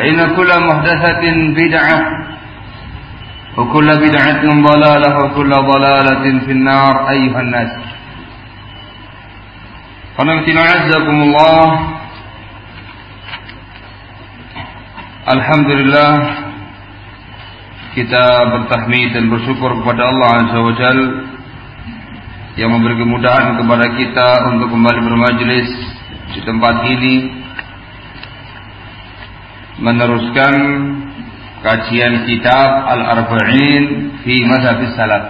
فإن كل محدثة بدعة وكل بدعة ضلالة وكل ضلالة في النار أيها الناس قنمتنا عزكم الله الحمد لله kita bertahmid dan bersyukur kepada Allah Azza wa Jal yang memberi kemudahan kepada kita untuk kembali bermajlis di tempat ini meneruskan kajian kitab Al-Arba'in fi Mazhab Salaf.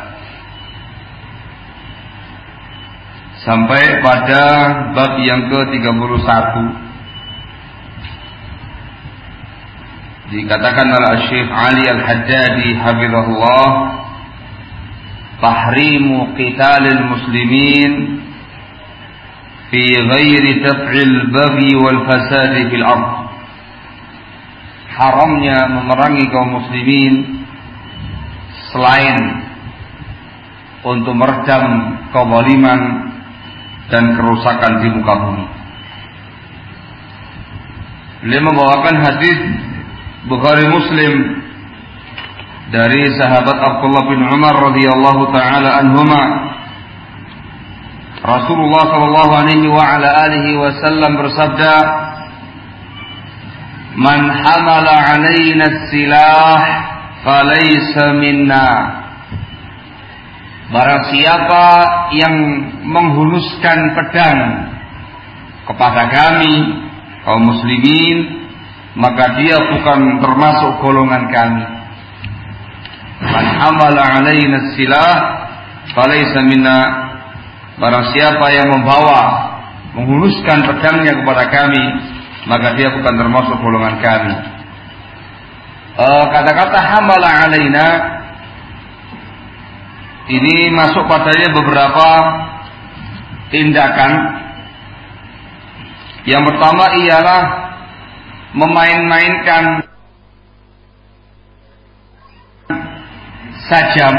Sampai pada bab yang ke-31. Dikatakan oleh Syekh Ali Al-Haddadi hafizahullah tahrimu qitalil muslimin fi ghairi daf'il baghi wal fasadi fil ardh haramnya memerangi kaum muslimin selain untuk meredam kezaliman dan kerusakan di muka bumi. Beliau membawakan hadis Bukhari Muslim dari sahabat Abdullah bin Umar radhiyallahu taala anhuma Rasulullah sallallahu alaihi wa ala alihi wasallam bersabda Man hamala alaina silah falaysa minna Barang siapa yang menghunuskan pedang kepada kami kaum muslimin maka dia bukan termasuk golongan kami. Man hamala alaina silah falaysa minna Barang siapa yang membawa menghunuskan pedangnya kepada kami maka dia bukan termasuk golongan kami. Kata-kata e, hamala alaina ini masuk padanya beberapa tindakan. Yang pertama ialah memain-mainkan sajam.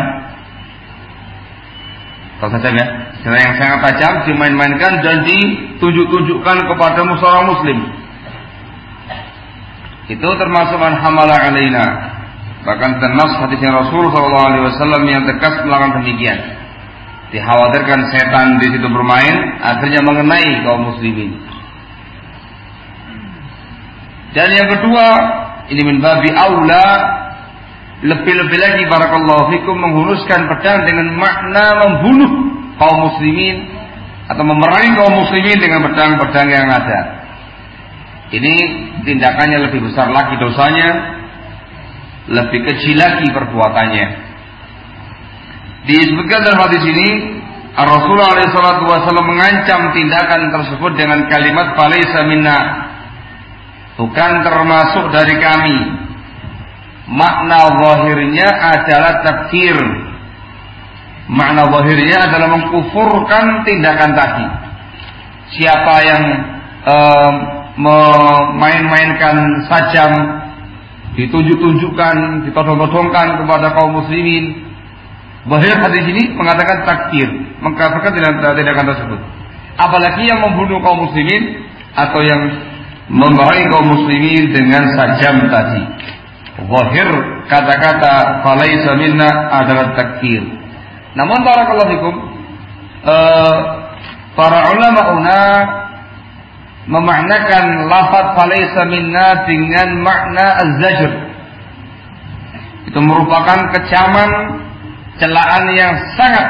Tahu sajam ya? Yang sangat tajam dimain-mainkan dan ditunjuk-tunjukkan kepada musuh muslim. Itu termasuk man hamala alaina. Bahkan tenas hadisnya Rasul sallallahu alaihi wasallam yang tegas melakukan demikian. Dikhawatirkan setan di situ bermain, akhirnya mengenai kaum muslimin. Dan yang kedua, ini min babi aula lebih-lebih lagi barakallahu fikum menghunuskan pedang dengan makna membunuh kaum muslimin atau memerangi kaum muslimin dengan pedang-pedang yang ada. Ini tindakannya lebih besar lagi dosanya, lebih kecil lagi perbuatannya. Disebutkan dalam hadis ini Rasulullah SAW mengancam tindakan tersebut dengan kalimat "Falaisa minna", bukan termasuk dari kami. Makna zahirnya adalah takfir. Makna zahirnya adalah mengkufurkan tindakan tadi. Siapa yang memain-mainkan sajam, ditunjuk-tunjukkan, ditodong-todongkan kepada kaum muslimin, Bahir hadis ini mengatakan takfir, mengkafirkan tindakan tersebut. Apalagi yang membunuh kaum muslimin atau yang membahayi kaum muslimin dengan sajam tadi. Zahir kata-kata falaisa minna adalah takfir. Namun barakallahu fikum uh, para ulama una memaknakan lafaz falaisa minna dengan makna az-zajr. Itu merupakan kecaman celaan yang sangat.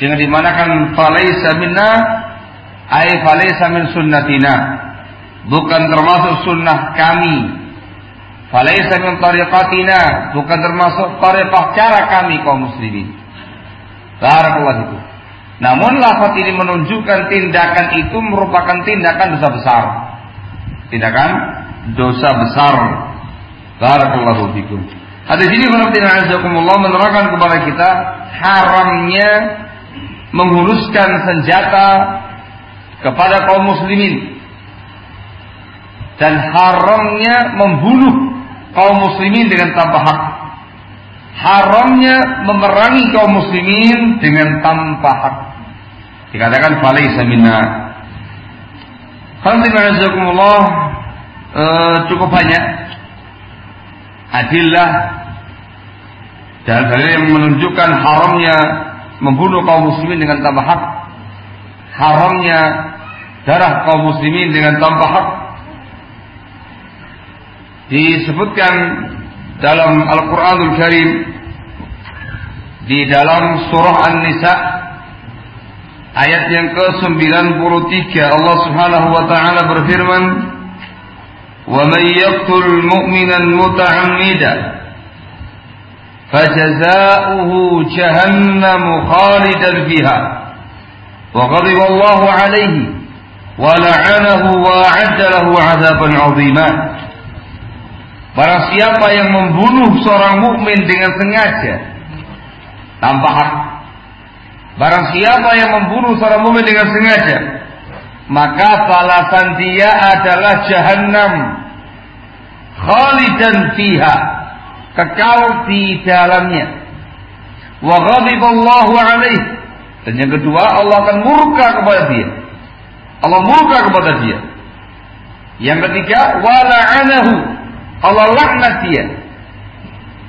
Sehingga dimanakan falaisa minna ay falaisa min sunnatina. Bukan termasuk sunnah kami. Falaisa min tariqatina bukan termasuk tariqah cara kami kaum muslimin. Barakallahu itu namun lafaz ini menunjukkan tindakan itu merupakan tindakan dosa besar. Tindakan dosa besar. Barakallahu fikum. Hadis ini Allah menerangkan kepada kita haramnya menghunuskan senjata kepada kaum muslimin. Dan haramnya membunuh kaum muslimin dengan tanpa hak. Haramnya memerangi kaum muslimin dengan tanpa hak. Dikatakan falaisa minna. Alhamdulillah uh, cukup banyak adillah dan dalil yang menunjukkan haramnya membunuh kaum muslimin dengan tanpa hak haramnya darah kaum muslimin dengan tanpa hak disebutkan dalam Al-Qur'anul Karim di dalam surah An-Nisa ayat yang ke-93 Allah Subhanahu wa taala berfirman ومن يقتل مؤمنا متعمدا فجزاؤه جهنم خالدا فيها وغضب الله عليه ولعنه وأعد له عذابا عظيما Barang siapa yang membunuh seorang mukmin dengan sengaja tanpa hak. Barang siapa yang membunuh seorang mukmin dengan sengaja maka balasan dia adalah jahanam khalidan fiha kekal di dalamnya. Wa ghadiballahu alaih. Dan yang kedua Allah akan murka kepada dia. Allah murka kepada dia. Yang ketiga wala'anahu Allah laknat dia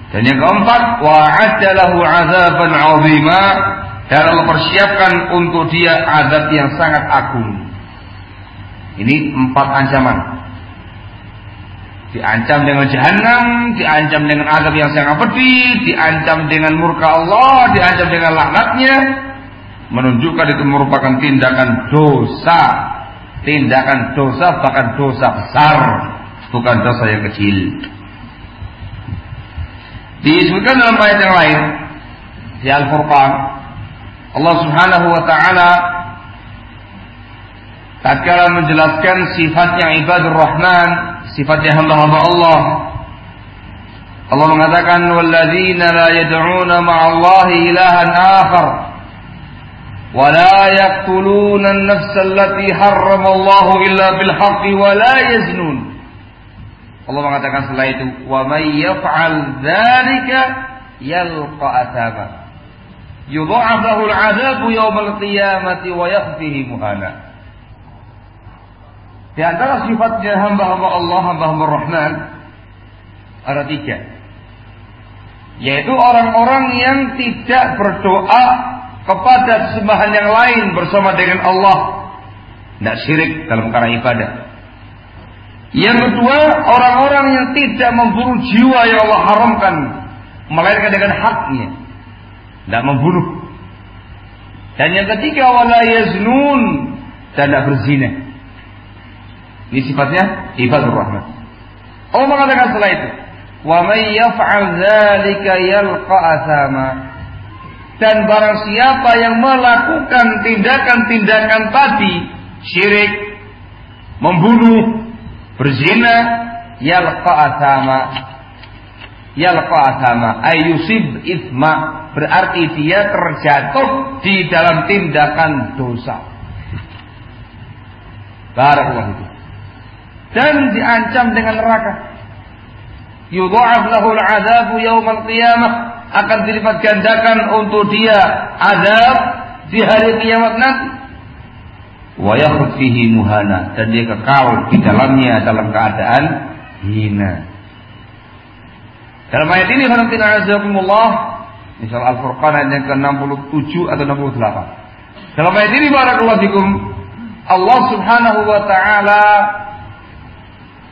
dan yang keempat wa'adda lahu azaban 'azima dan Allah persiapkan untuk dia azab yang sangat agung ini empat ancaman. Diancam dengan jahanam, diancam dengan azab yang sangat pedih, diancam dengan murka Allah, diancam dengan laknatnya. Menunjukkan itu merupakan tindakan dosa. Tindakan dosa bahkan dosa besar. Bukan dosa yang kecil. Disebutkan dalam ayat yang lain. Di Al-Furqan. Allah subhanahu wa ta'ala tatkala menjelaskan sifatnya ibadur rahman, sifatnya hamba-hamba Allah. Allah mengatakan walladzina la akhar wa la yaqtuluna an-nafsa allati harrama Allah illa bil haqqi wa la yaznun. Allah mengatakan setelah itu wa may yaf'al dzalika yalqa athama. Yudha'af lahu al-'adzabu yawm al-qiyamati wa yakhfihi muhana. Di antara sifatnya hamba-hamba Allah, hamba-hamba Rahman ada tiga. Yaitu orang-orang yang tidak berdoa kepada sembahan yang lain bersama dengan Allah. Tidak syirik dalam perkara ibadah. Yang kedua, orang-orang yang tidak membunuh jiwa yang Allah haramkan. Melainkan dengan haknya. Tidak membunuh. Dan yang ketiga, wala yaznun. Dan tidak berzina. Ini sifatnya ibadur rahman. Allah mengatakan setelah itu, "Wa may yaf'al dzalika yalqa asama." Dan barang siapa yang melakukan tindakan-tindakan tadi, syirik, membunuh, berzina, yalqa asama. Yalqa asama, ayusib isma, berarti dia terjatuh di dalam tindakan dosa. Barakallahu itu. Dan diancam dengan neraka. Yudha'af lahu al-'adzabu yaumal qiyamah akan dilipat gandakan untuk dia azab di hari kiamat nanti. Wa fihi muhana dan dia kekal di dalamnya dalam keadaan hina. Dalam ayat ini Alhamdulillah azakumullah Misal Al-Furqan ayat yang ke-67 atau 68. Dalam ayat ini barakallahu fikum Allah Subhanahu wa taala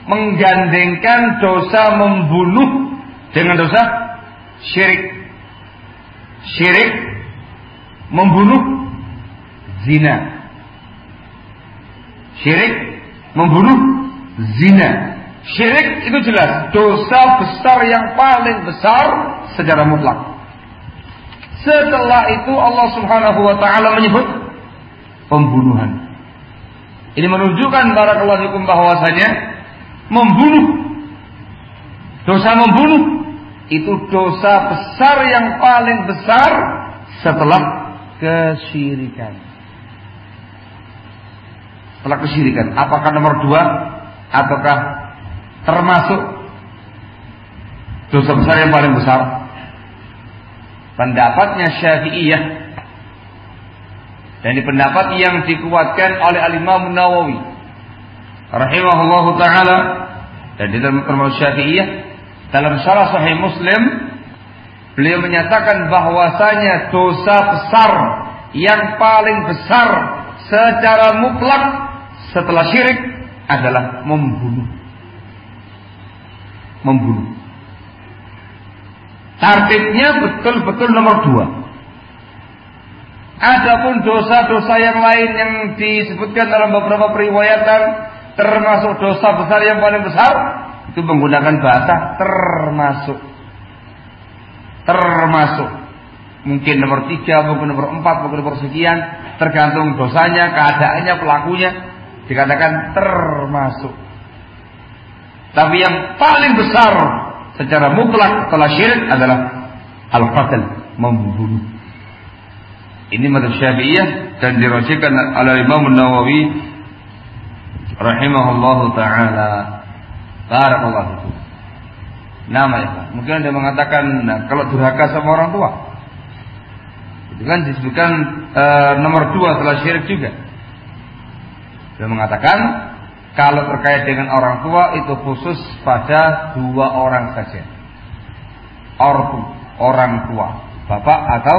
menggandengkan dosa membunuh dengan dosa syirik syirik membunuh zina syirik membunuh zina. Syirik itu jelas dosa besar yang paling besar secara mutlak. Setelah itu Allah Subhanahu wa taala menyebut pembunuhan. Ini menunjukkan barakallahu fikum bahwasanya membunuh dosa membunuh itu dosa besar yang paling besar setelah kesyirikan. Setelah kesyirikan, apakah nomor dua? Ataukah termasuk dosa besar yang paling besar? Pendapatnya Syafi'iyah. Dan di pendapat yang dikuatkan oleh Al-Imam Nawawi. Rahimahullahu taala. Dan di dalam termasuk Syafi'iyah. Dalam salah sahih Muslim beliau menyatakan bahwasanya dosa besar yang paling besar secara mutlak setelah syirik adalah membunuh. Membunuh. Tartibnya betul-betul nomor dua. Adapun dosa-dosa yang lain yang disebutkan dalam beberapa periwayatan termasuk dosa besar yang paling besar itu menggunakan bahasa termasuk termasuk mungkin nomor tiga mungkin nomor empat mungkin nomor sekian tergantung dosanya keadaannya pelakunya dikatakan termasuk tapi yang paling besar secara mutlak setelah syirik adalah al-qatl membunuh ini madhab syafi'iyah dan dirajikan oleh Imam Nawawi rahimahullahu taala Barakallahu itu. Nama ya. Mungkin Anda mengatakan nah, kalau durhaka sama orang tua. Itu kan disebutkan e, nomor dua setelah syirik juga. Dia mengatakan kalau terkait dengan orang tua itu khusus pada dua orang saja. Ortu, orang tua, bapak atau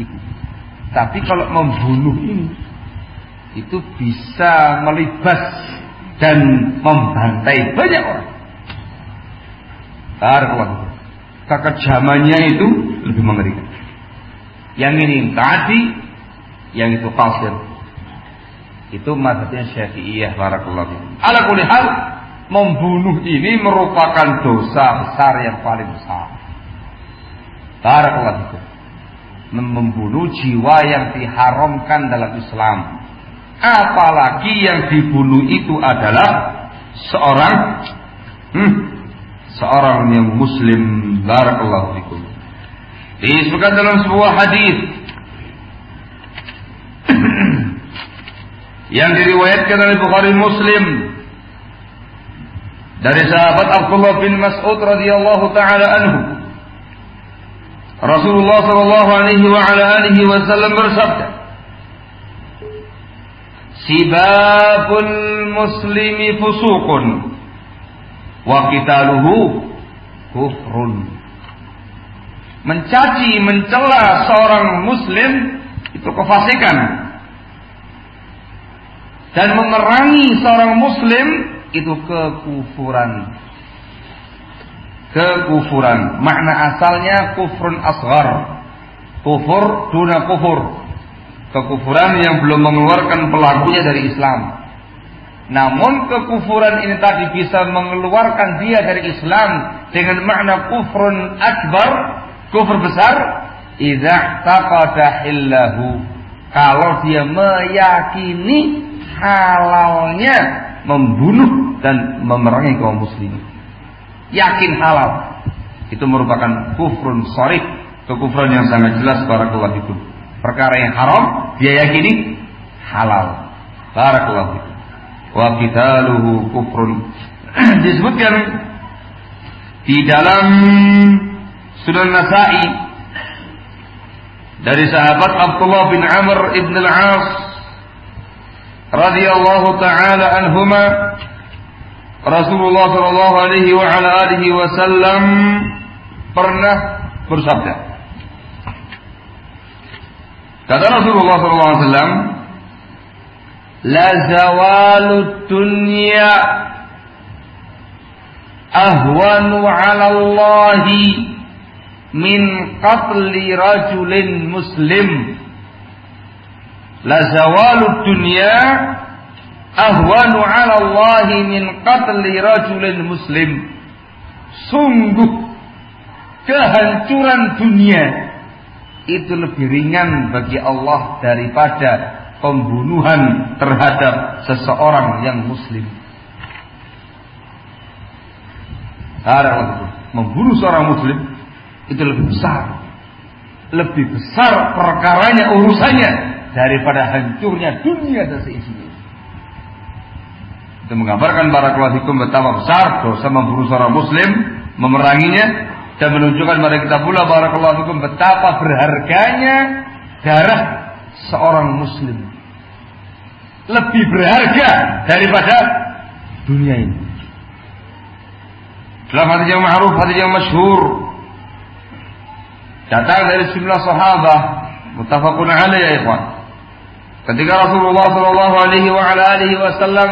ibu. Tapi kalau membunuh ini itu bisa melibas dan membantai banyak orang. Barakallahu Kekejamannya itu lebih mengerikan. Yang ini tadi, yang itu kasir. Itu mazhabnya Syafi'iyah barakallahu Ala kulli hal, membunuh ini merupakan dosa besar yang paling besar. Barakallahu Membunuh jiwa yang diharamkan dalam Islam. Apalagi yang dibunuh itu adalah seorang hmm, seorang yang muslim. Barakallahu fikum. Disebutkan dalam sebuah hadis yang diriwayatkan oleh Bukhari Muslim dari sahabat Abdullah bin Mas'ud radhiyallahu taala anhu Rasulullah sallallahu alaihi wa ala alihi wasallam bersabda Sibabul muslimi fusukun wa qitaluhu kufrun. Mencaci, mencela seorang muslim itu kefasikan. Dan memerangi seorang muslim itu kekufuran. Kekufuran. Makna asalnya kufrun asghar. Kufur duna kufur kekufuran yang belum mengeluarkan pelakunya dari Islam. Namun kekufuran ini tadi bisa mengeluarkan dia dari Islam dengan makna kufrun akbar, kufur besar, idza taqada illahu kalau dia meyakini halalnya membunuh dan memerangi kaum muslimin. Yakin halal. Itu merupakan kufrun sorry kekufuran yang sangat jelas barakallahu itu perkara yang haram dia yakini halal. Barakallahu itu wa qitaluhu kufrun. Disebutkan di dalam Sunan Nasa'i dari sahabat Abdullah bin Amr ibn al-As radhiyallahu taala anhuma. Rasulullah sallallahu wasallam pernah bersabda. Kata Rasulullah sallallahu ahwanu 'ala min qatli rajulin muslim la zawalud dunya ahwanu 'ala Allah min qatli rajulin muslim sungguh kehancuran dunia itu lebih ringan bagi Allah daripada pembunuhan terhadap seseorang yang muslim. Membunuh seorang muslim itu lebih besar. Lebih besar perkaranya, urusannya daripada hancurnya dunia dan seisinya. Itu menggambarkan para hukum betapa besar dosa membunuh seorang muslim, memeranginya dan menunjukkan pada kita pula para hukum betapa berharganya darah seorang muslim. Lebih berharga daripada dunia ini. Dalam hadis yang ma'ruf, hadis yang masyhur datang dari sejumlah sahabat muttafaqun alaih ya ikhwan ketika Rasulullah sallallahu alaihi wasallam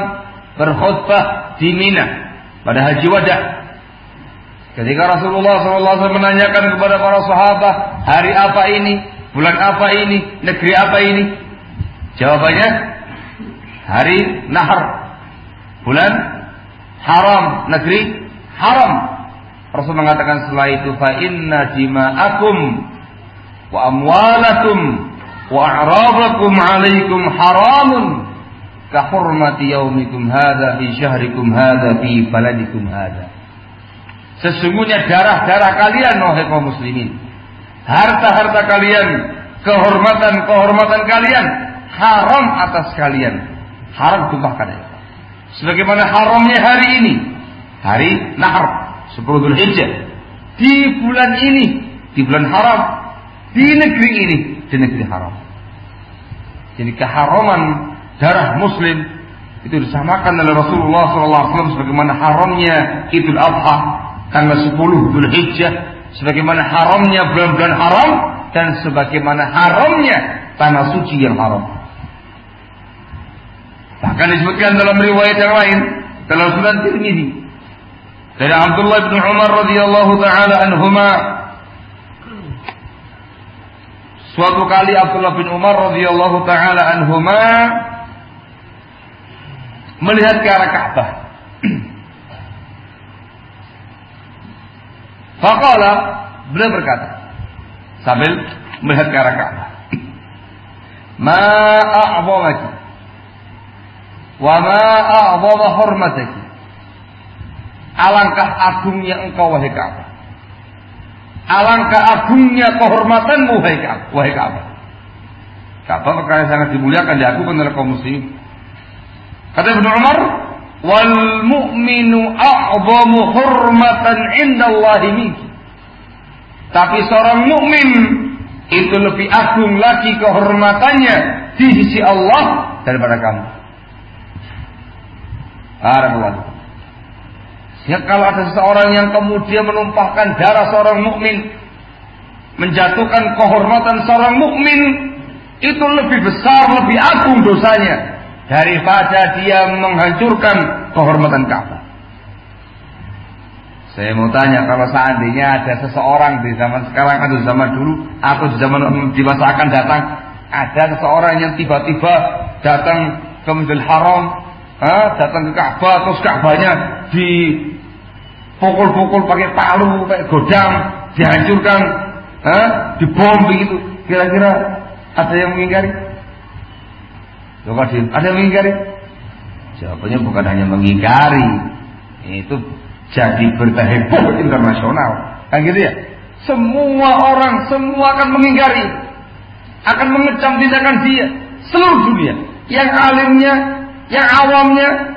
berkhutbah di Mina pada haji wada ketika Rasulullah sallallahu alaihi menanyakan kepada para sahabat hari apa ini? Bulan apa ini? Negeri apa ini? Jawabannya hari nahar bulan haram negeri haram. Rasul mengatakan setelah itu fa inna wa amwalakum wa a'radakum 'alaikum haramun ka hurmati yaumikum hadha fi syahrikum hadha fi. Sesungguhnya darah-darah kalian wahai kaum muslimin, harta-harta kalian, kehormatan-kehormatan kalian haram atas kalian. Haram tumpahkan. Sebagaimana haramnya hari ini, hari Nahar, 10 Dhul Hijjah di bulan ini, di bulan haram, di negeri ini, di negeri haram. Jadi keharaman darah muslim itu disamakan oleh Rasulullah SAW sebagaimana haramnya Idul Adha tanggal 10 Dhul Hijjah, sebagaimana haramnya bulan-bulan haram dan sebagaimana haramnya tanah suci yang haram. Bahkan disebutkan dalam riwayat yang lain dalam sunan Tirmidzi dari Abdullah bin Umar radhiyallahu taala anhuma Suatu kali Abdullah bin Umar radhiyallahu taala anhuma melihat ke arah Ka'bah. Faqala beliau berkata sambil melihat ke arah Ka'bah. Ma a'zamaki wa ma a'zama hurmataki Alangkah agungnya engkau wahai Ka'bah. Alangkah agungnya kehormatanmu wahai Ka'bah. Wahai Ka'bah. Ka'bah perkara sangat dimuliakan diakukan oleh kaum muslim. Kata Ibnu Umar, wal mu'minu a'zamu hurmatan indallahi minki. Tapi seorang mukmin itu lebih agung lagi kehormatannya di sisi Allah daripada kamu. Barakallahu Ya kalau ada seseorang yang kemudian menumpahkan darah seorang mukmin, menjatuhkan kehormatan seorang mukmin, itu lebih besar, lebih agung dosanya daripada dia menghancurkan kehormatan Ka'bah. Saya mau tanya kalau seandainya ada seseorang di zaman sekarang atau di zaman dulu atau di zaman di masa akan datang ada seseorang yang tiba-tiba datang ke Masjidil Haram, datang ke Ka'bah terus Ka'bahnya di pukul-pukul pakai palu, pakai godam, dihancurkan. Hah? Dibom begitu. Kira-kira ada yang mengingkari? Coba ada yang mengingkari? Jawabannya bukan hanya mengingkari, itu jadi berita heboh internasional. Kan gitu ya? Semua orang, semua akan mengingkari, akan mengecam tindakan dia, seluruh dunia. Yang alimnya, yang awamnya,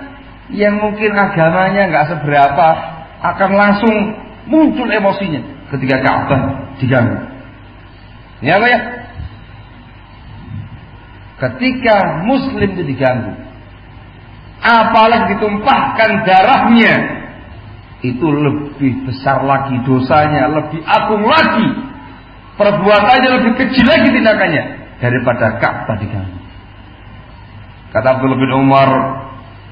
yang mungkin agamanya nggak seberapa, akan langsung muncul emosinya ketika Ka'bah diganggu. Ya apa ya? Ketika Muslim itu diganggu, apalagi ditumpahkan darahnya, itu lebih besar lagi dosanya, lebih agung lagi, perbuatannya lebih kecil lagi tindakannya daripada Ka'bah diganggu. Kata Abdullah bin Umar,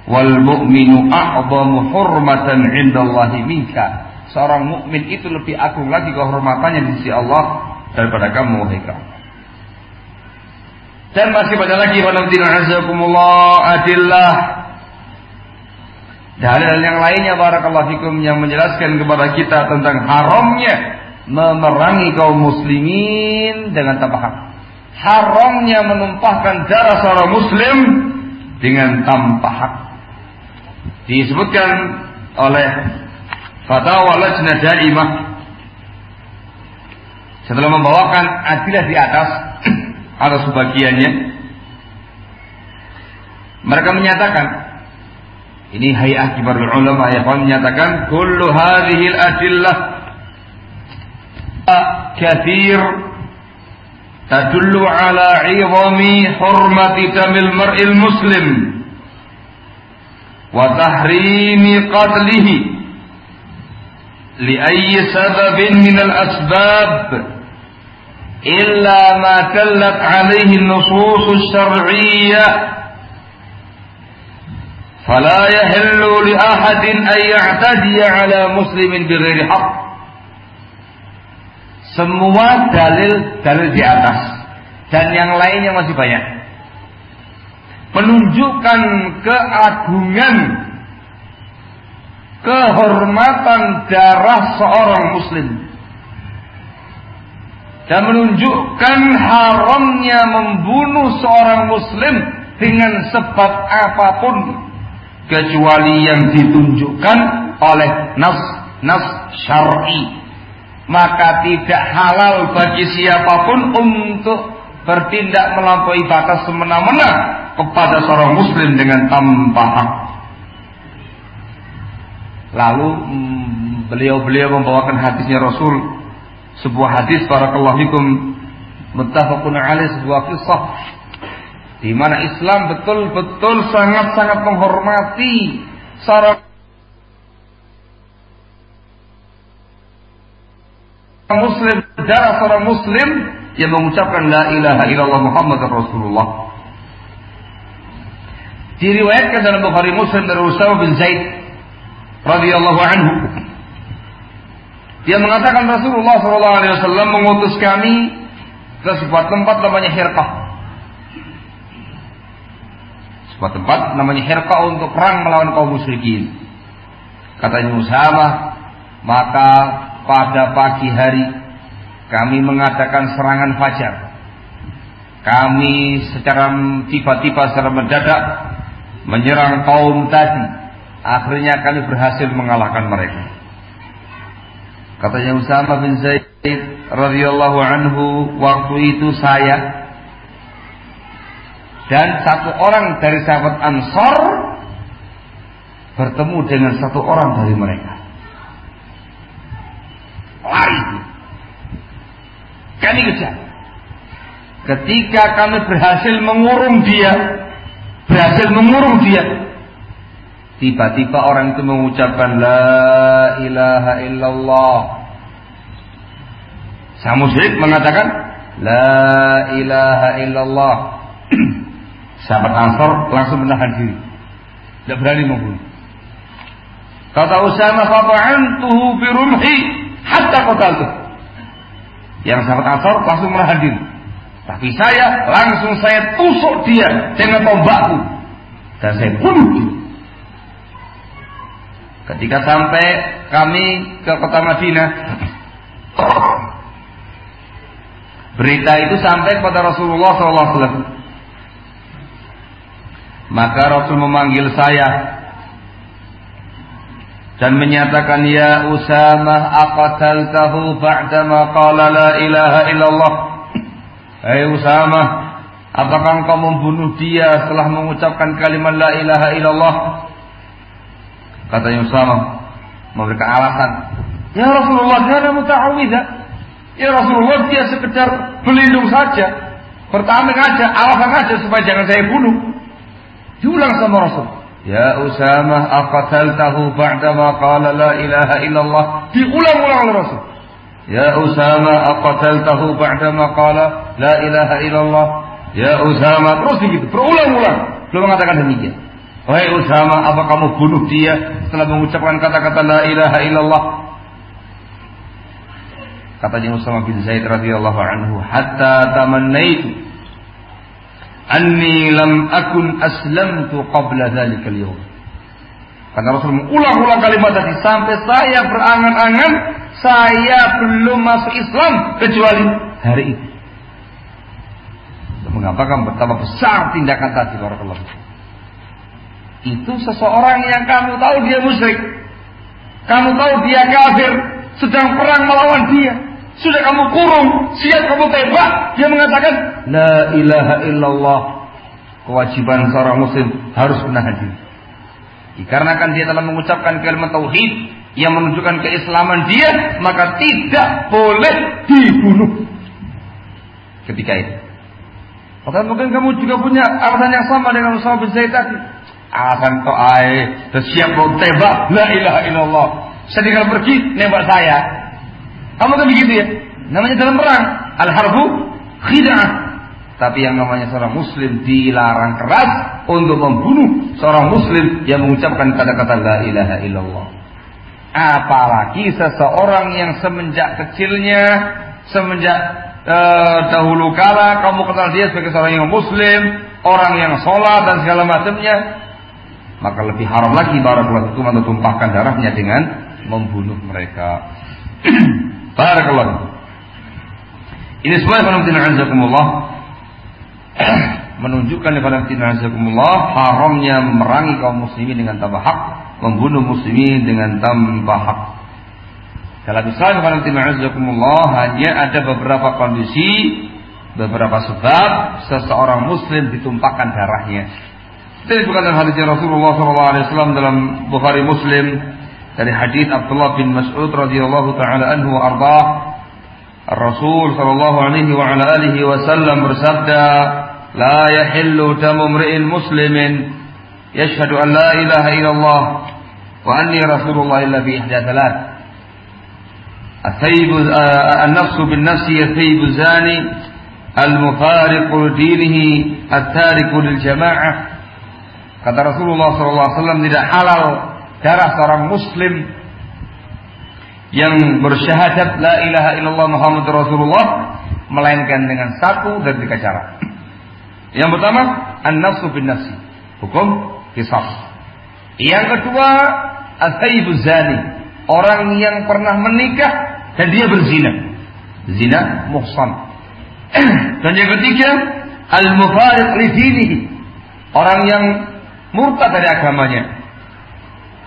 wal mu'minu a'zamu hurmatan 'indallahi minka. Seorang mukmin itu lebih agung lagi kehormatannya di sisi Allah daripada kamu wahai Dan masih banyak lagi adillah Dalil yang lainnya barakallahu fikum yang menjelaskan kepada kita tentang haramnya memerangi kaum muslimin dengan tanpa hak. Haramnya menumpahkan darah seorang muslim dengan tanpa hak. Disebutkan oleh Fatwa Lajnah Daimah setelah membawakan adilah di atas atau sebagiannya. Mereka menyatakan ini hayat kibarul ulama ya menyatakan kullu hadhihi al-adillah kathir tadullu ala 'idhami hurmati damil mar'il muslim wa tahrimi qatlihi li ayyi sababin min al-asbab illa ma dallat alayhi an-nusus asy-syar'iyyah فلا يحل لأحد أن يعتدي على مسلم بغير حق semua dalil dalil di atas dan yang lainnya masih banyak menunjukkan keagungan kehormatan darah seorang muslim. Dan menunjukkan haramnya membunuh seorang muslim dengan sebab apa pun kecuali yang ditunjukkan oleh nas nas syar'i. Maka tidak halal bagi siapa pun untuk bertindak melampaui batas semena-mena kepada seorang muslim dengan tanpa hak. Lalu mm, beliau-beliau membawakan hadisnya Rasul sebuah hadis para fikum muttafaqun alaih sebuah kisah di mana Islam betul-betul sangat-sangat menghormati seorang muslim darah seorang muslim yang mengucapkan la ilaha illallah Muhammad Rasulullah. Diriwayatkan dalam Bukhari Muslim dari Usama bin Zaid radhiyallahu anhu. Dia mengatakan Rasulullah sallallahu alaihi wasallam mengutus kami ke sebuah tempat namanya Hirqah sebuah tempat namanya Herqa untuk perang melawan kaum musyrikin. Katanya Usama, maka pada pagi hari kami mengadakan serangan fajar. Kami secara tiba-tiba secara mendadak menyerang kaum tadi. Akhirnya kami berhasil mengalahkan mereka. Katanya Usama bin Zaid radhiyallahu anhu waktu itu saya dan satu orang dari sahabat Ansor bertemu dengan satu orang dari mereka. Lari. Kami kejar. Ketika kami berhasil mengurung dia, berhasil mengurung dia, tiba-tiba orang itu mengucapkan La ilaha illallah. Sang musyrik mengatakan La ilaha illallah. Sahabat Ansor langsung menahan diri. Tidak berani membunuh. Kata Usama fata'antuhu bi rumhi hatta qataltu. Yang sahabat Ansor langsung menahan diri. Tapi saya langsung saya tusuk dia dengan tombakku dan saya bunuh dia. Ketika sampai kami ke kota Madinah, Berita itu sampai kepada Rasulullah SAW. Maka Rasul memanggil saya dan menyatakan ya Usamah aqataltahu ba'dama qala la ilaha illallah. Hai Usamah, apakah engkau membunuh dia setelah mengucapkan kalimat la ilaha illallah? Kata Usamah memberikan alasan. Ya Rasulullah, dia muta'awidha. Ya Rasulullah dia sekedar berlindung saja. Bertameng aja, alasan aja supaya jangan saya bunuh. Diulang sama Rasul. Ya Usamah aqataltahu ba'dama qala la ilaha illallah. Diulang-ulang oleh Rasul. Ya Usamah aqataltahu ba'dama qala la ilaha illallah. Ya Usamah terus begitu, berulang-ulang. Belum mengatakan demikian. Wahai Usama, apa kamu bunuh dia setelah mengucapkan kata-kata la ilaha illallah? Katanya Usama bin Zaid radhiyallahu anhu, hatta tamannaitu anni lam akun aslamtu qabla dzalikal yawm. Karena Rasul mengulang-ulang kalimat tadi sampai saya berangan-angan saya belum masuk Islam kecuali hari itu. Mengatakan betapa besar tindakan tadi barakallahu itu seseorang yang kamu tahu dia musyrik. Kamu tahu dia kafir, sedang perang melawan dia. Sudah kamu kurung, siap kamu tembak. Dia mengatakan, La ilaha illallah. Kewajiban seorang muslim harus menahan diri. Dikarenakan dia telah mengucapkan kalimat tauhid yang menunjukkan keislaman dia, maka tidak boleh dibunuh. Ketika itu. Maka mungkin kamu juga punya alasan yang sama dengan Usama bin Zaid tadi. Alasan kau ae, siap mau tembak, la ilaha illallah. Saya pergi, nembak saya. Kamu kan begitu ya? Namanya dalam perang. Al-harbu khid'ah. Tapi yang namanya seorang muslim dilarang keras untuk membunuh seorang muslim yang mengucapkan kata-kata la ilaha illallah. Apalagi seseorang yang semenjak kecilnya, semenjak eh, dahulu kala kamu kenal dia sebagai seorang yang muslim, orang yang sholat dan segala macamnya, maka lebih haram lagi barakallahu fikum untuk tumpahkan darahnya dengan membunuh mereka. Barakallahu. Ini semua yang azakumullah menunjukkan kepada azakumullah haramnya memerangi kaum muslimin dengan tanpa hak, membunuh muslimin dengan tanpa hak. Dalam Islam azakumullah hanya ada beberapa kondisi, beberapa sebab seseorang muslim ditumpahkan darahnya. Ini bukan dalam hadis Rasulullah SAW dalam Bukhari Muslim dari hadis Abdullah bin Mas'ud radhiyallahu taala anhu wa ardhah Rasul sallallahu alaihi wa ala alihi wasallam bersabda la yahillu damu mri'in muslimin yashhadu an la ilaha illallah wa anni rasulullah illa bi ihda thalath الثيب النفس بالنفس يثيب الزاني المفارق لدينه التارك للجماعة kata Rasulullah SAW tidak halal darah seorang muslim yang bersyahadat la ilaha illallah Muhammad Rasulullah melainkan dengan satu dari tiga cara. Yang pertama, an-nafsu bin nafsi. Hukum kisah. Yang kedua, as-sayyibuz zani. Orang yang pernah menikah dan dia berzina. Zina muhsan. dan yang ketiga, al-mufariq li Orang yang murtad dari agamanya.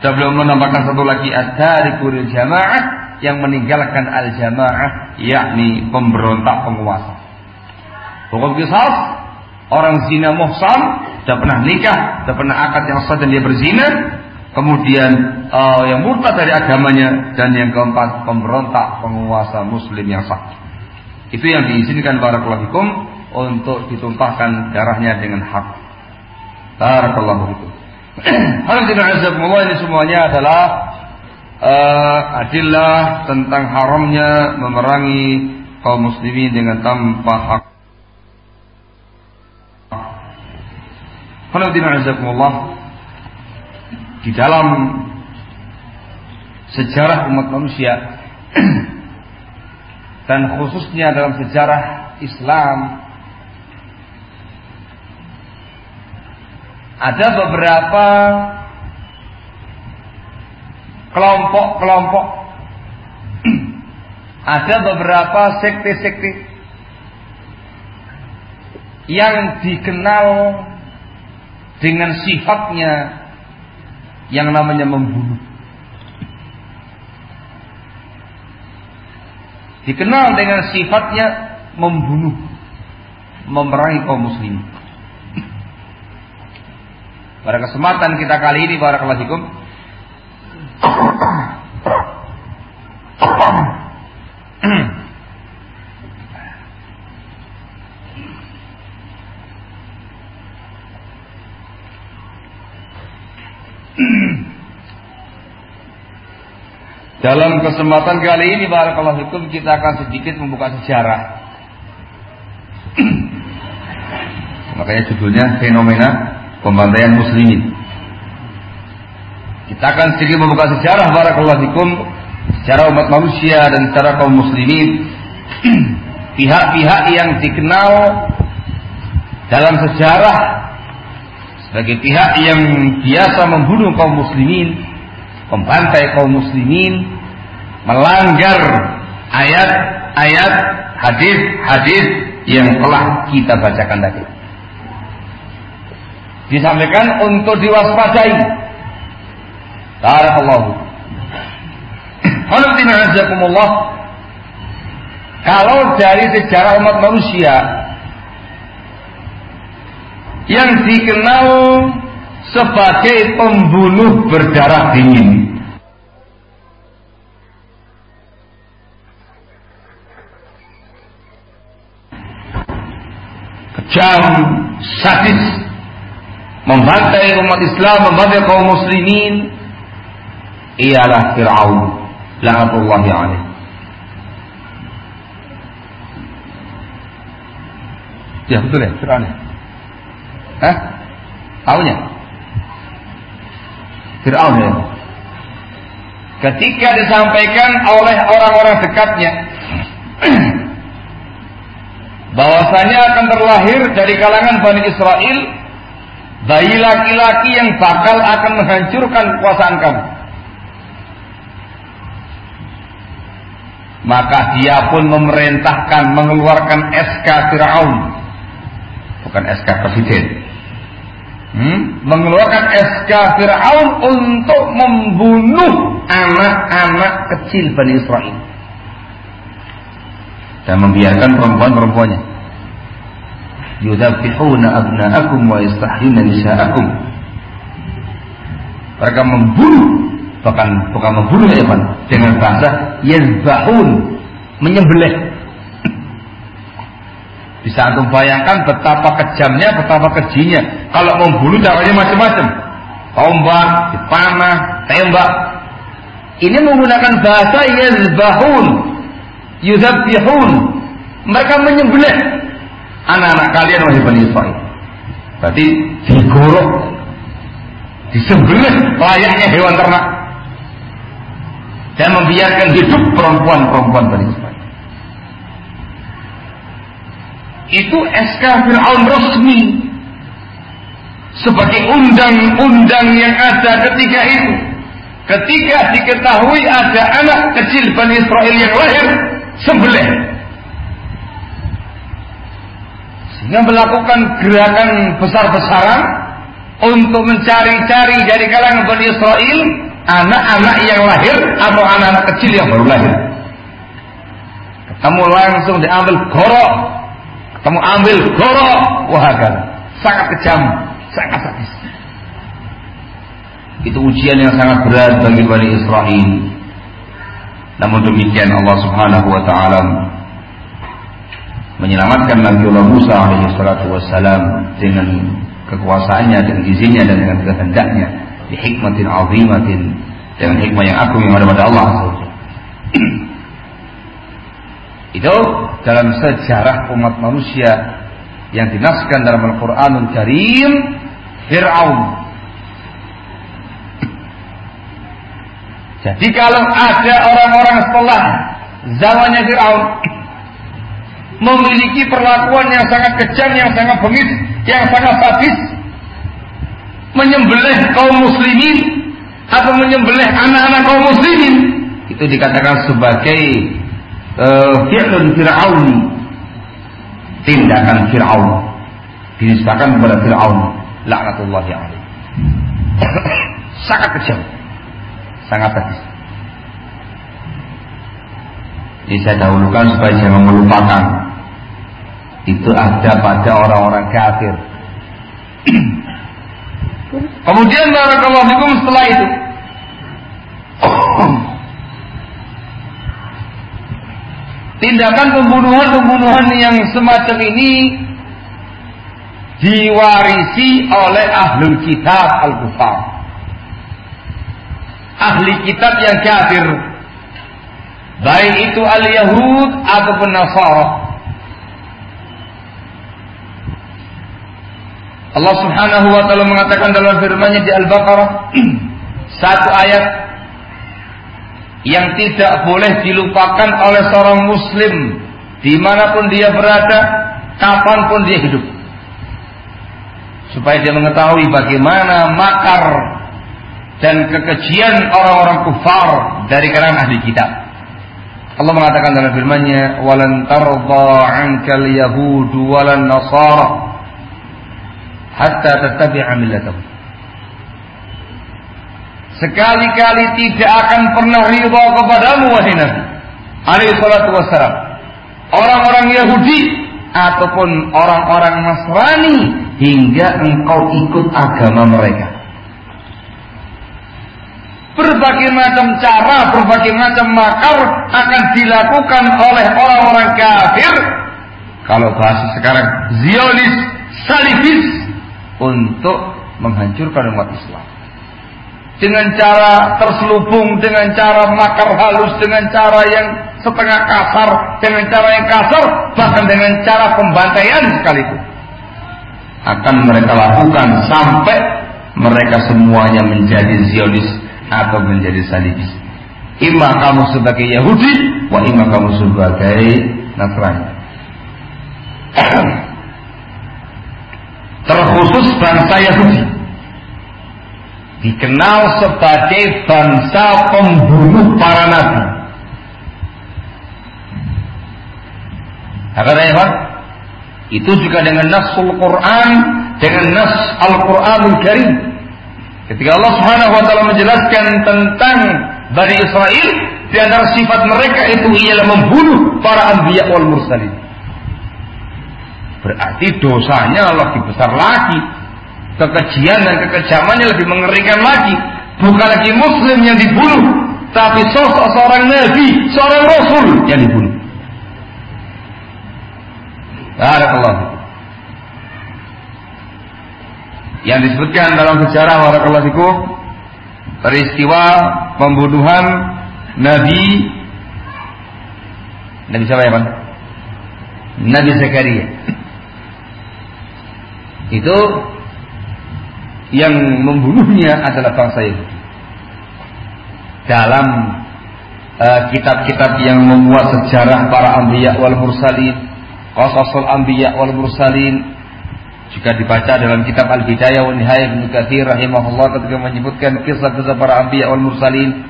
Dan belum menambahkan satu lagi at-tariku jamaah yang meninggalkan al-jamaah yakni pemberontak penguasa. Hukum kisah orang zina muhsan sudah pernah nikah, sudah pernah akad yang sah dan dia berzina, kemudian uh, yang murtad dari agamanya dan yang keempat pemberontak penguasa muslim yang sah. Itu yang diizinkan para fikum untuk ditumpahkan darahnya dengan hak. Barakallahu fikum. Alhamdulillah ini semuanya adalah uh, adillah tentang haramnya memerangi kaum muslimin dengan tanpa hak. Di dalam sejarah umat manusia dan khususnya dalam sejarah Islam ada beberapa kelompok-kelompok. Ada beberapa sekte-sekte yang dikenal dengan sifatnya yang namanya membunuh. Dikenal dengan sifatnya membunuh, memerangi kaum muslim. Pada kesempatan kita kali ini barakallahu fikum Dalam kesempatan kali ini barakallahu fikum kita akan sedikit membuka sejarah. Makanya judulnya fenomena pembantaian muslimin. Kita akan sedikit membuka sejarah barakallahu fikum secara umat manusia dan secara kaum muslimin pihak-pihak yang dikenal dalam sejarah sebagai pihak yang biasa membunuh kaum muslimin, membantai kaum muslimin, melanggar ayat-ayat hadis-hadis yang telah kita bacakan tadi. Disampaikan untuk diwaspadai. Barakallahu. Kalau dari sejarah umat manusia yang dikenal sebagai pembunuh berdarah dingin kejam, sadis, membantai umat Islam, membantai kaum muslimin, ialah Fir'aun. La'atullahi alaih. Ya betul ya, Fir'aun ya? Hah? Taunya? Fir'aun ya? Ketika disampaikan oleh orang-orang dekatnya bahwasanya akan terlahir dari kalangan Bani Israel bayi laki-laki yang bakal akan menghancurkan kekuasaan kamu. Maka dia pun memerintahkan mengeluarkan SK Firaun, bukan SK presiden. Hmm? Mengeluarkan SK Firaun untuk membunuh anak-anak kecil Bani Israel dan membiarkan perempuan-perempuannya. Yudabbihuna abna'akum wa yastahyuna nisa'akum. Mereka membunuh bahkan bukan membunuh ya kan dengan bahasa yazbahun menyembelih. Bisa antum bayangkan betapa kejamnya, betapa kejinya. Kalau membunuh caranya macam-macam. Tombak, dipanah, tembak. Ini menggunakan bahasa yazbahun yuzabbihun. Mereka menyembelih. Anak-anak kalian wahai Bani Israel. Berarti digorok. Disembelih layaknya hewan ternak. Dan membiarkan hidup perempuan-perempuan Bani Israel. Itu SK Fir'aun resmi. Sebagai undang-undang yang ada ketika itu. Ketika diketahui ada anak kecil Bani Israel yang lahir sembelih. Sehingga melakukan gerakan besar-besaran untuk mencari-cari dari kalangan Bani Israel anak-anak yang lahir atau anak-anak kecil yang baru lahir. Ketemu langsung diambil gorok, ketemu ambil gorok, wah sangat kejam, sangat sadis. Itu ujian yang sangat berat bagi Bani Israel namun demikian Allah Subhanahu wa taala menyelamatkan Nabi Allah Musa alaihi salatu wassalam dengan kekuasaannya dengan izinnya dan dengan kehendaknya di hikmatin azimatin dengan hikmah yang agung yang ada pada Allah itu dalam sejarah umat manusia yang dinaskan dalam Al-Quranul Karim Fir'aun Jadi kalau ada orang-orang setelah zamannya Fir'aun memiliki perlakuan yang sangat kejam, yang sangat bengis, yang sangat sadis, menyembelih kaum muslimin atau menyembelih anak-anak kaum muslimin, itu dikatakan sebagai uh, fi'lun Fir'aun, tindakan Fir'aun. dinisbahkan kepada Fir'aun. Laknatullahi alaih. Sangat kejam sangat tajis ini saya dahulukan supaya jangan melupakan. Itu ada pada orang-orang kafir. Kemudian barakallahu fikum setelah itu. Tindakan pembunuhan-pembunuhan yang semacam ini diwarisi oleh ahlul kitab al-kufar. Ahli kitab yang kafir. Baik itu al-Yahud ataupun Nasara. Allah Subhanahu wa taala mengatakan dalam firman-Nya di Al-Baqarah satu ayat yang tidak boleh dilupakan oleh seorang muslim di mana pun dia berada, kapan pun dia hidup supaya dia mengetahui bagaimana makar dan kekejian orang-orang kufar dari kalangan ahli kitab. Allah mengatakan dalam firman-Nya, "Walan tarda 'ankal yahudu walan nasara hatta tattabi'a millatahum." Sekali-kali tidak akan pernah ridha kepadamu wahai Nabi alaihi salatu wassalam. Orang-orang Yahudi ataupun orang-orang Nasrani hingga engkau ikut agama mereka. Berbagai macam cara, berbagai macam makar akan dilakukan oleh orang-orang kafir. Kalau bahasa sekarang, Zionis, Salibis untuk menghancurkan umat Islam. Dengan cara terselubung, dengan cara makar halus, dengan cara yang setengah kasar, dengan cara yang kasar, bahkan dengan cara pembantaian sekalipun akan mereka lakukan sampai mereka semuanya menjadi Zionis atau menjadi Salibis. Ima kamu sebagai Yahudi, wa ima kamu sebagai Nasrani. Terkhusus bangsa Yahudi dikenal sebagai bangsa pembunuh para nabi. Apa ya, itu juga dengan nasul Quran, dengan nas Al-Quranul Karim. Ketika Allah Subhanahu wa taala menjelaskan tentang Bani Israel, di antara sifat mereka itu ialah membunuh para anbiya wal mursalin. Berarti dosanya lebih besar lagi. Kekejian dan kekejamannya lebih mengerikan lagi. Bukan lagi muslim yang dibunuh, tapi sosok seorang nabi, seorang rasul yang dibunuh. Barakallahu Yang disebutkan dalam sejarah fikum peristiwa pembunuhan Nabi Nabi siapa ya, Pak? Nabi Zakaria. Itu yang membunuhnya adalah bangsa Yahudi. Dalam eh, kitab-kitab uh, yang memuat sejarah para anbiya wal mursalin Qasasul Anbiya wal Mursalin juga dibaca dalam kitab Al-Bidayah wa Nihayah Ibnu Katsir rahimahullah ketika menyebutkan kisah-kisah para anbiya wal mursalin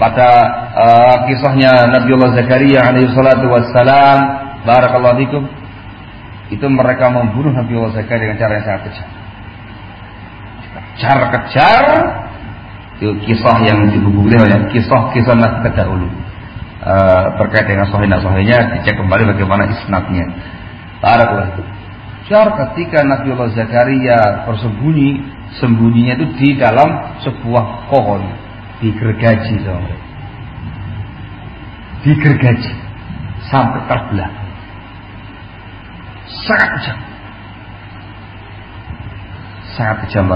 pada uh, kisahnya Nabiullah Zakaria alaihi salatu wassalam barakallahu fikum itu mereka membunuh Nabiullah Zakaria dengan cara yang sangat kejam. Cara kejar itu kisah yang di buku beliau ya, kisah-kisah Nabi terdahulu. Eh, terkait dengan sahih dan sahihnya dicek kembali bagaimana isnadnya. Barakallahu Jar ketika Nabiullah Zakaria bersembunyi, sembunyinya itu di dalam sebuah pohon digergaji sama Digergaji sampai terbelah. Sangat kejam. Sangat kejam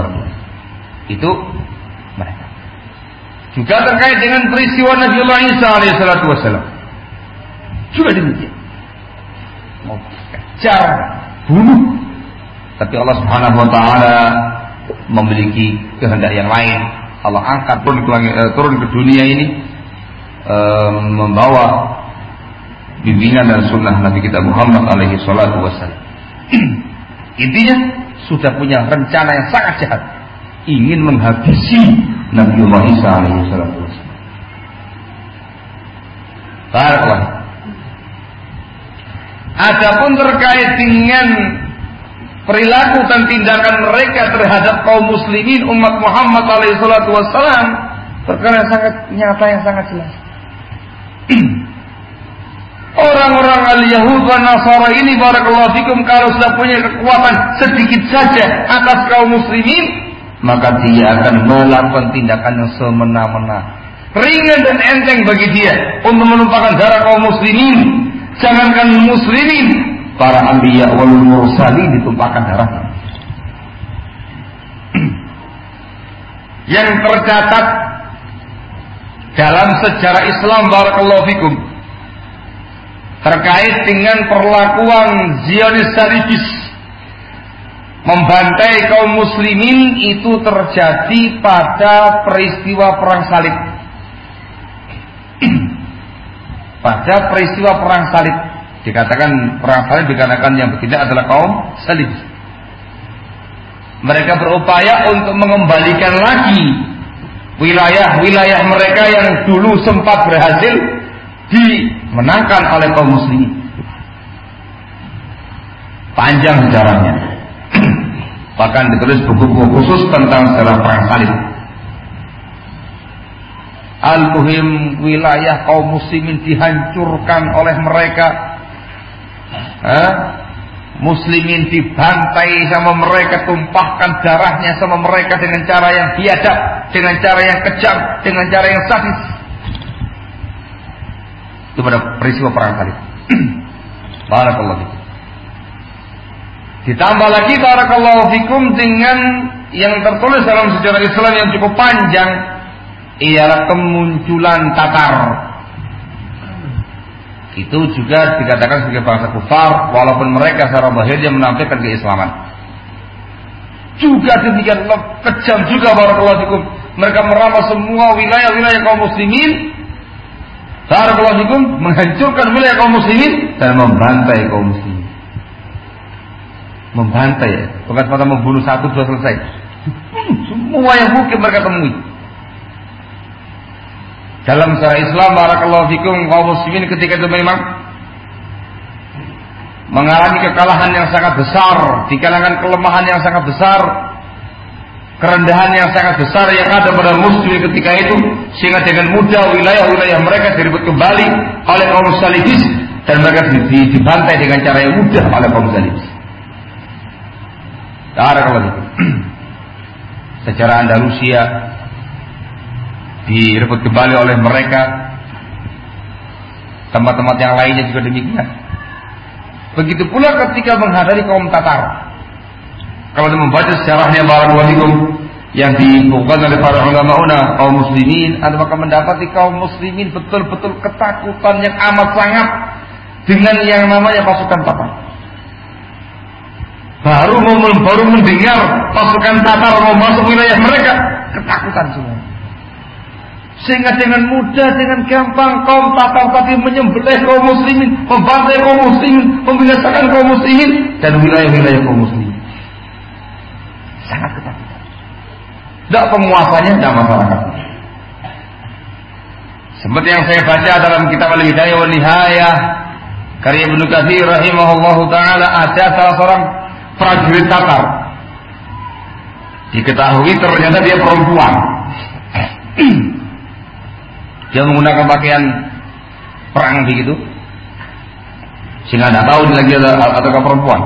Itu mereka. Juga terkait dengan peristiwa Nabi Allah Isa alaihissalatu wassalam. Juga demikian. Mau kejar, bunuh. Tapi Allah subhanahu wa ta'ala memiliki kehendak yang lain. Allah angkat turun ke, uh, turun ke dunia ini uh, membawa bimbingan dan sunnah Nabi kita Muhammad alaihi salatu wassalam. Intinya sudah punya rencana yang sangat jahat ingin menghabisi Nabiullah Isa alaihi salatu Adapun terkait dengan perilaku dan tindakan mereka terhadap kaum muslimin umat Muhammad alaihissalatu wassalam perkara yang sangat nyata yang sangat jelas. Orang-orang al-Yahud dan Nasara ini barakallahu fikum kalau sudah punya kekuatan sedikit saja atas kaum muslimin maka dia akan melakukan tindakan yang semena-mena. Ringan dan enteng bagi dia untuk menumpahkan darah kaum muslimin. Jangankan muslimin, para anbiya wal mursalin ditumpahkan darahnya. yang tercatat dalam sejarah Islam barakallahu fikum terkait dengan perlakuan Zionis Salibis membantai kaum muslimin itu terjadi pada peristiwa perang salib. Pada peristiwa perang salib dikatakan perang salib dikarenakan yang bertindak adalah kaum salib. Mereka berupaya untuk mengembalikan lagi wilayah-wilayah mereka yang dulu sempat berhasil dimenangkan oleh kaum muslimin. Panjang sejarahnya. Bahkan ditulis buku-buku khusus tentang sejarah perang salib. Al-Muhim wilayah kaum muslimin dihancurkan oleh mereka. Eh? Muslimin dibantai sama mereka, tumpahkan darahnya sama mereka dengan cara yang biadab, dengan cara yang kejam, dengan cara yang sadis. Itu pada peristiwa perang salib. Barakallahu Ditambah lagi barakallahu fikum dengan yang tertulis dalam sejarah Islam yang cukup panjang ialah kemunculan Tatar. Itu juga dikatakan sebagai bangsa kufar walaupun mereka secara bahir menampilkan keislaman. Juga demikian kejam juga barakallahu fikum. Mereka merampas semua wilayah-wilayah kaum muslimin Barakallahu fikum menghancurkan wilayah kaum muslimin dan membantai kaum muslimin membantai ya. Bukan semata membunuh satu dua selesai. Semua yang mungkin mereka temui. Dalam sejarah Islam, barakallahu fikum kaum muslimin ketika itu memang mengalami kekalahan yang sangat besar, di kalangan kelemahan yang sangat besar, kerendahan yang sangat besar yang ada pada muslim ketika itu sehingga dengan mudah wilayah-wilayah mereka direbut kembali oleh kaum salibis dan mereka dibantai dengan cara yang mudah oleh kaum salibis. Secara Andalusia direbut kembali oleh mereka. Tempat-tempat yang lainnya juga demikian. Begitu pula ketika menghadapi kaum Tatar. Kalau membaca sejarahnya barakallahu yang dibukukan oleh para ulama una kaum muslimin anda maka mendapati kaum muslimin betul-betul ketakutan yang amat sangat dengan yang namanya pasukan Tatar baru baru mendengar pasukan Tatar mau masuk wilayah mereka ketakutan semua sehingga dengan mudah dengan gampang kaum Tatar tadi menyembelih kaum muslimin membantai kaum muslimin membinasakan kaum muslimin dan wilayah-wilayah kaum muslimin sangat ketakutan tidak penguasanya tidak masyarakat seperti yang saya baca dalam kitab Al-Hidayah wa Nihayah karya Ibnu Katsir rahimahullahu taala ada salah seorang prajurit Tatar. Diketahui ternyata dia perempuan. dia menggunakan pakaian perang begitu. Sehingga tidak tahu dia lagi ataukah perempuan.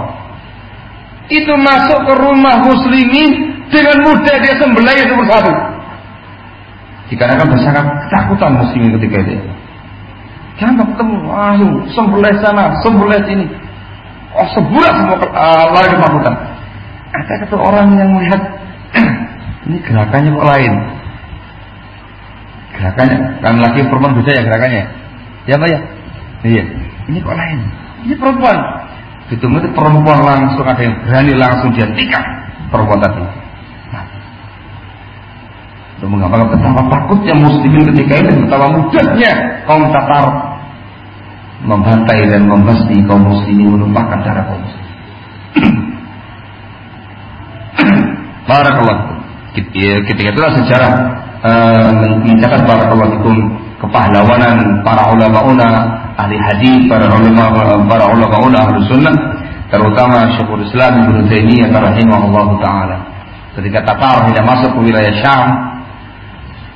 Itu masuk ke rumah muslimin dengan mudah dia sembelih itu bersatu. Dikarenakan bersangat ketakutan muslimin ketika itu. Jangan ketemu, langsung sembelih sana, sembelih sini oh sebulan semua uh, lari ketakutan. Ada satu orang yang melihat ini gerakannya kok lain. Gerakannya kan laki perempuan bisa ya gerakannya. Ya mbak ya. Iya. Ini kok lain. Ini perempuan. Itu itu perempuan langsung ada yang berani langsung dia tikam perempuan tadi. Nah, untuk menggambarkan betapa takutnya muslimin ketika itu, betapa mudahnya kaum Tatar membantai dan membasmi kaum muslimin menumpahkan darah kaum muslimin. Barakallah. Ketika itulah sejarah uh, mencatat barakallah itu kepahlawanan para ulama una ahli hadis, para ulama para ulama una ahli sunnah terutama Syekhul Islam Ibnu Taimiyah rahimahullah taala. Ketika Tatar tidak masuk ke wilayah Syam,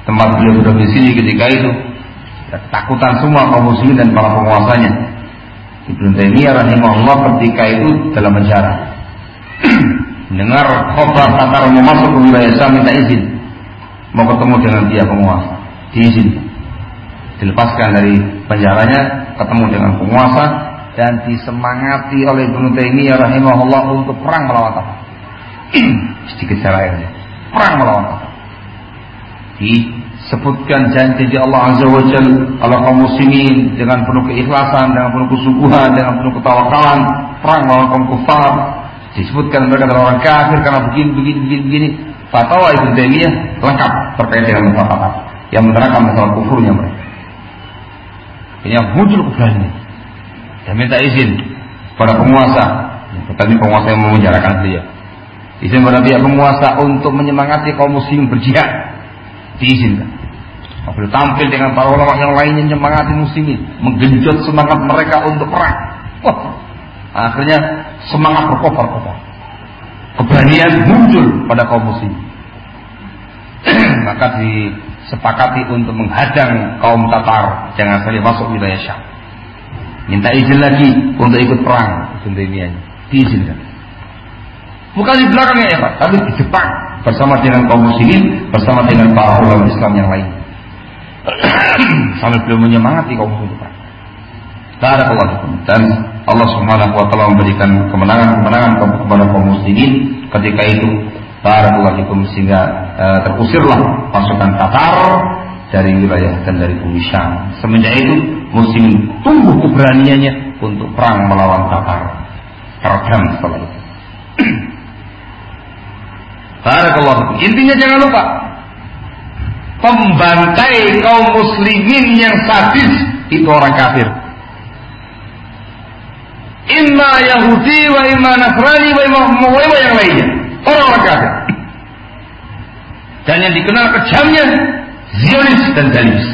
tempat beliau berdomisili ketika itu, ketakutan semua kaum muslimin dan para penguasanya. Ibnu Taimiyah rahimahullah ketika itu dalam penjara. Dengar khabar Tatar mau masuk ke wilayah Syam minta izin mau ketemu dengan dia penguasa diizinkan dilepaskan dari penjaranya ketemu dengan penguasa dan disemangati oleh Ibnu Taimiyah rahimahullah untuk perang melawan Tatar. Sedikit caranya. Perang melawan Tatar. Disebutkan janji Allah Azza wa Jal kalau kaum muslimin dengan penuh keikhlasan, dengan penuh kesungguhan, dengan penuh ketawakalan, perang melawan kaum kufar. Disebutkan mereka adalah orang kafir karena begini, begini, begini, begini. Fatwa Ibnu Taimiyah lengkap terkait dengan masalah yang menerangkan masalah kufurnya mereka. Yang muncul keberanian dan minta izin pada penguasa. Tetapi penguasa yang memenjarakan beliau. Izin pada pihak penguasa untuk menyemangati kaum muslim berjihad. Diizinkan. Apabila tampil dengan para ulama yang lainnya menyemangati muslimin, menggenjot semangat mereka untuk perang. Wah, akhirnya semangat berkobar-kobar. Keberanian muncul pada kaum muslim. Maka disepakati untuk menghadang kaum Tatar jangan sampai masuk wilayah Syam. Minta izin lagi untuk ikut perang Sundemianya. Diizinkan. Bukan di belakangnya ya Pak, tapi di depan bersama dengan kaum muslimin, bersama dengan para ulama Islam yang lain. Sambil belum menyemangati kaum muslimin. Barakallahu dan Allah Subhanahu wa taala memberikan kemenangan-kemenangan kepada kaum muslimin ketika itu Barakallahu sehingga uh, terusirlah pasukan Tatar dari wilayah dan dari bumi Syam. Semenjak itu muslim tumbuh keberaniannya untuk perang melawan Tatar. Terekam setelah itu. Barakallahu Intinya jangan lupa pembantai kaum muslimin yang sadis itu orang kafir. Imma Yahudi wa imma Nasrani wa imma, wa yang lainnya. Orang-orang kafir. Dan yang dikenal kejamnya Zionis dan Zionis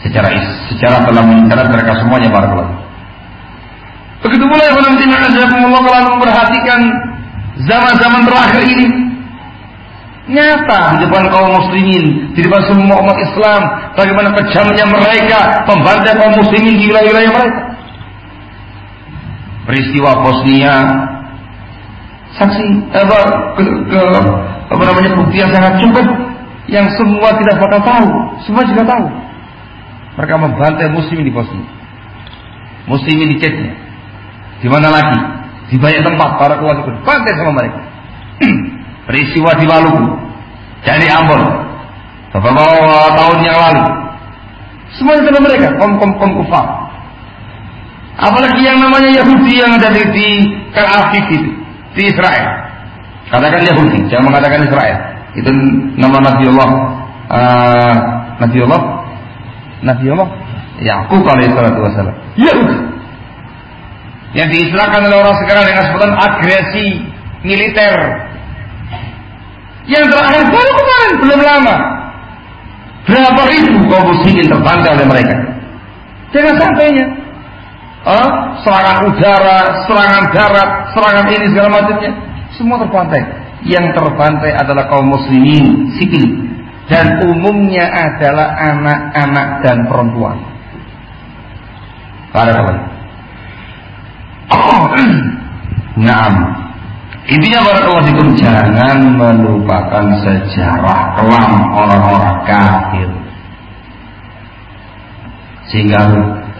secara secara telah mencatat mereka semuanya para ulama. Begitu pula yang Allah kalau memperhatikan zaman-zaman terakhir ini nyata di depan kaum muslimin, di depan semua umat Islam, bagaimana kejamnya mereka membantai kaum muslimin di wilayah-wilayah mereka. Peristiwa Bosnia, saksi apa ke, ke apa namanya bukti yang sangat cukup yang semua tidak bakal tahu, semua juga tahu. Mereka membantai muslimin di posisi. Muslimin di chatnya. Di mana lagi? Di banyak tempat para itu bantai sama mereka. Peristiwa di Maluku, dari Ambon, beberapa tahun yang lalu. Semua itu mereka, kom kom kom kufar. Apalagi yang namanya Yahudi yang ada di, di Tel itu, di Israel. Katakan Yahudi, jangan mengatakan Israel. Itu nama Nabi Allah, uh, Nabi Allah Nabi Allah Yakub alaihissalatu wassalam. Yahudi. Yang diistilahkan oleh orang sekarang dengan sebutan agresi militer. Yang terakhir baru kemarin, belum lama. Berapa ribu kaum muslimin terbantai oleh mereka. Jangan sampainya. Oh, serangan udara, serangan darat, serangan ini segala macamnya, semua terbantai. Yang terbantai adalah kaum muslimin sipil dan umumnya adalah anak-anak dan perempuan. Barakallah. Naam. Intinya barakallah itu jangan melupakan sejarah kelam orang-orang kafir. Sehingga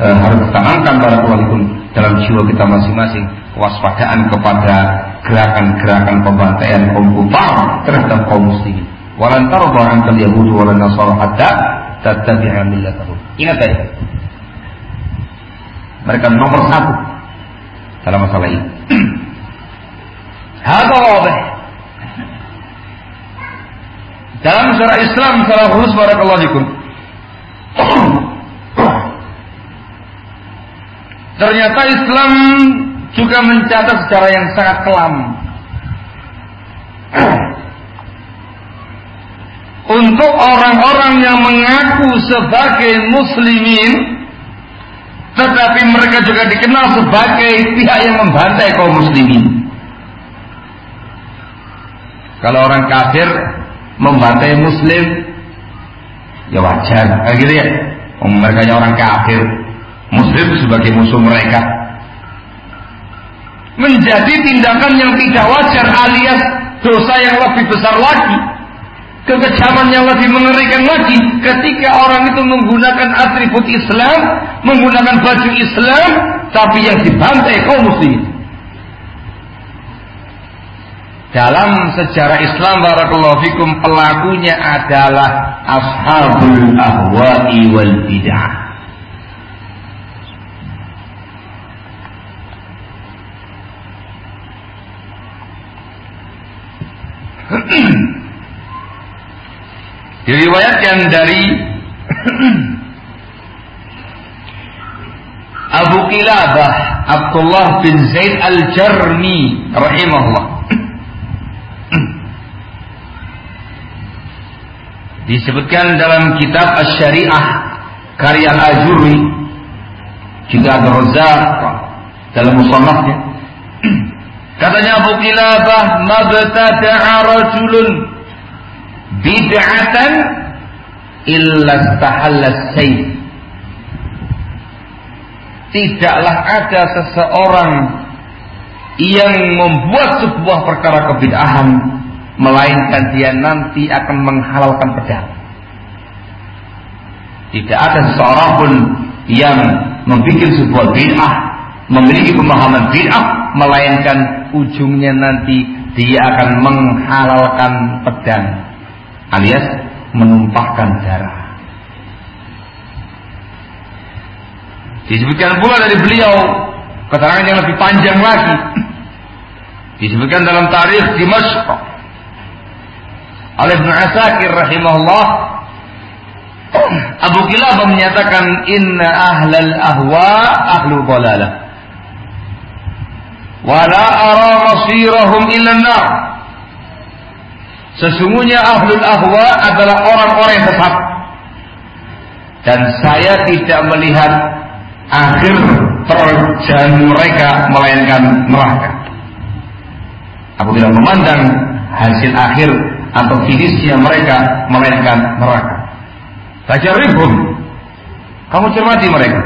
e, harus ditanamkan barakallah itu dalam jiwa kita masing-masing kewaspadaan kepada gerakan-gerakan pembantaian kaum kufar terhadap kaum muslimin walan tarda ankal yahudu walan nasara hatta tattabi'a millatahum. Ingat ya. Mereka nomor satu dalam masalah ini. Hada wabah. Dalam syariat Islam secara khusus barakallahu fikum. Ternyata Islam juga mencatat secara yang sangat kelam untuk orang-orang yang mengaku sebagai muslimin tetapi mereka juga dikenal sebagai pihak yang membantai kaum muslimin. Kalau orang kafir membantai muslim, ya wajar, kayak gitu ya. Mereka orang kafir, muslim sebagai musuh mereka. Menjadi tindakan yang tidak wajar alias dosa yang lebih besar lagi kekejaman yang lebih mengerikan lagi ketika orang itu menggunakan atribut Islam, menggunakan baju Islam, tapi yang dibantai kaum muslimin. Dalam sejarah Islam barakallahu fikum pelakunya adalah ashabul ahwa'i wal bid'ah. Diriwayatkan dari Abu Qilabah Abdullah bin Zaid Al-Jarmi rahimahullah. Disebutkan dalam kitab Asy-Syariah karya Al-Ajuri juga Al-Razzaq dalam musannafnya. Katanya Abu Qilabah mabtada'a rajulun bid'atan illa tahalla sayf tidaklah ada seseorang yang membuat sebuah perkara kebid'ahan melainkan dia nanti akan menghalalkan pedang. Tidak ada seseorang pun yang membuat sebuah bid'ah memiliki pemahaman bid'ah melainkan ujungnya nanti dia akan menghalalkan pedang alias menumpahkan darah. Disebutkan pula dari beliau keterangan yang lebih panjang lagi. Disebutkan dalam tarikh Dimashq oleh Ibn Asakir rahimahullah Abu Kilabah menyatakan inna ahlal ahwa ahlu dalalah wala ara masirahum illa nar Sesungguhnya ahlul ahwa adalah orang-orang yang sesat. Dan saya tidak melihat akhir terjun mereka melainkan neraka. Aku tidak memandang hasil akhir atau finishnya mereka melainkan neraka. ribun. Kamu cermati mereka.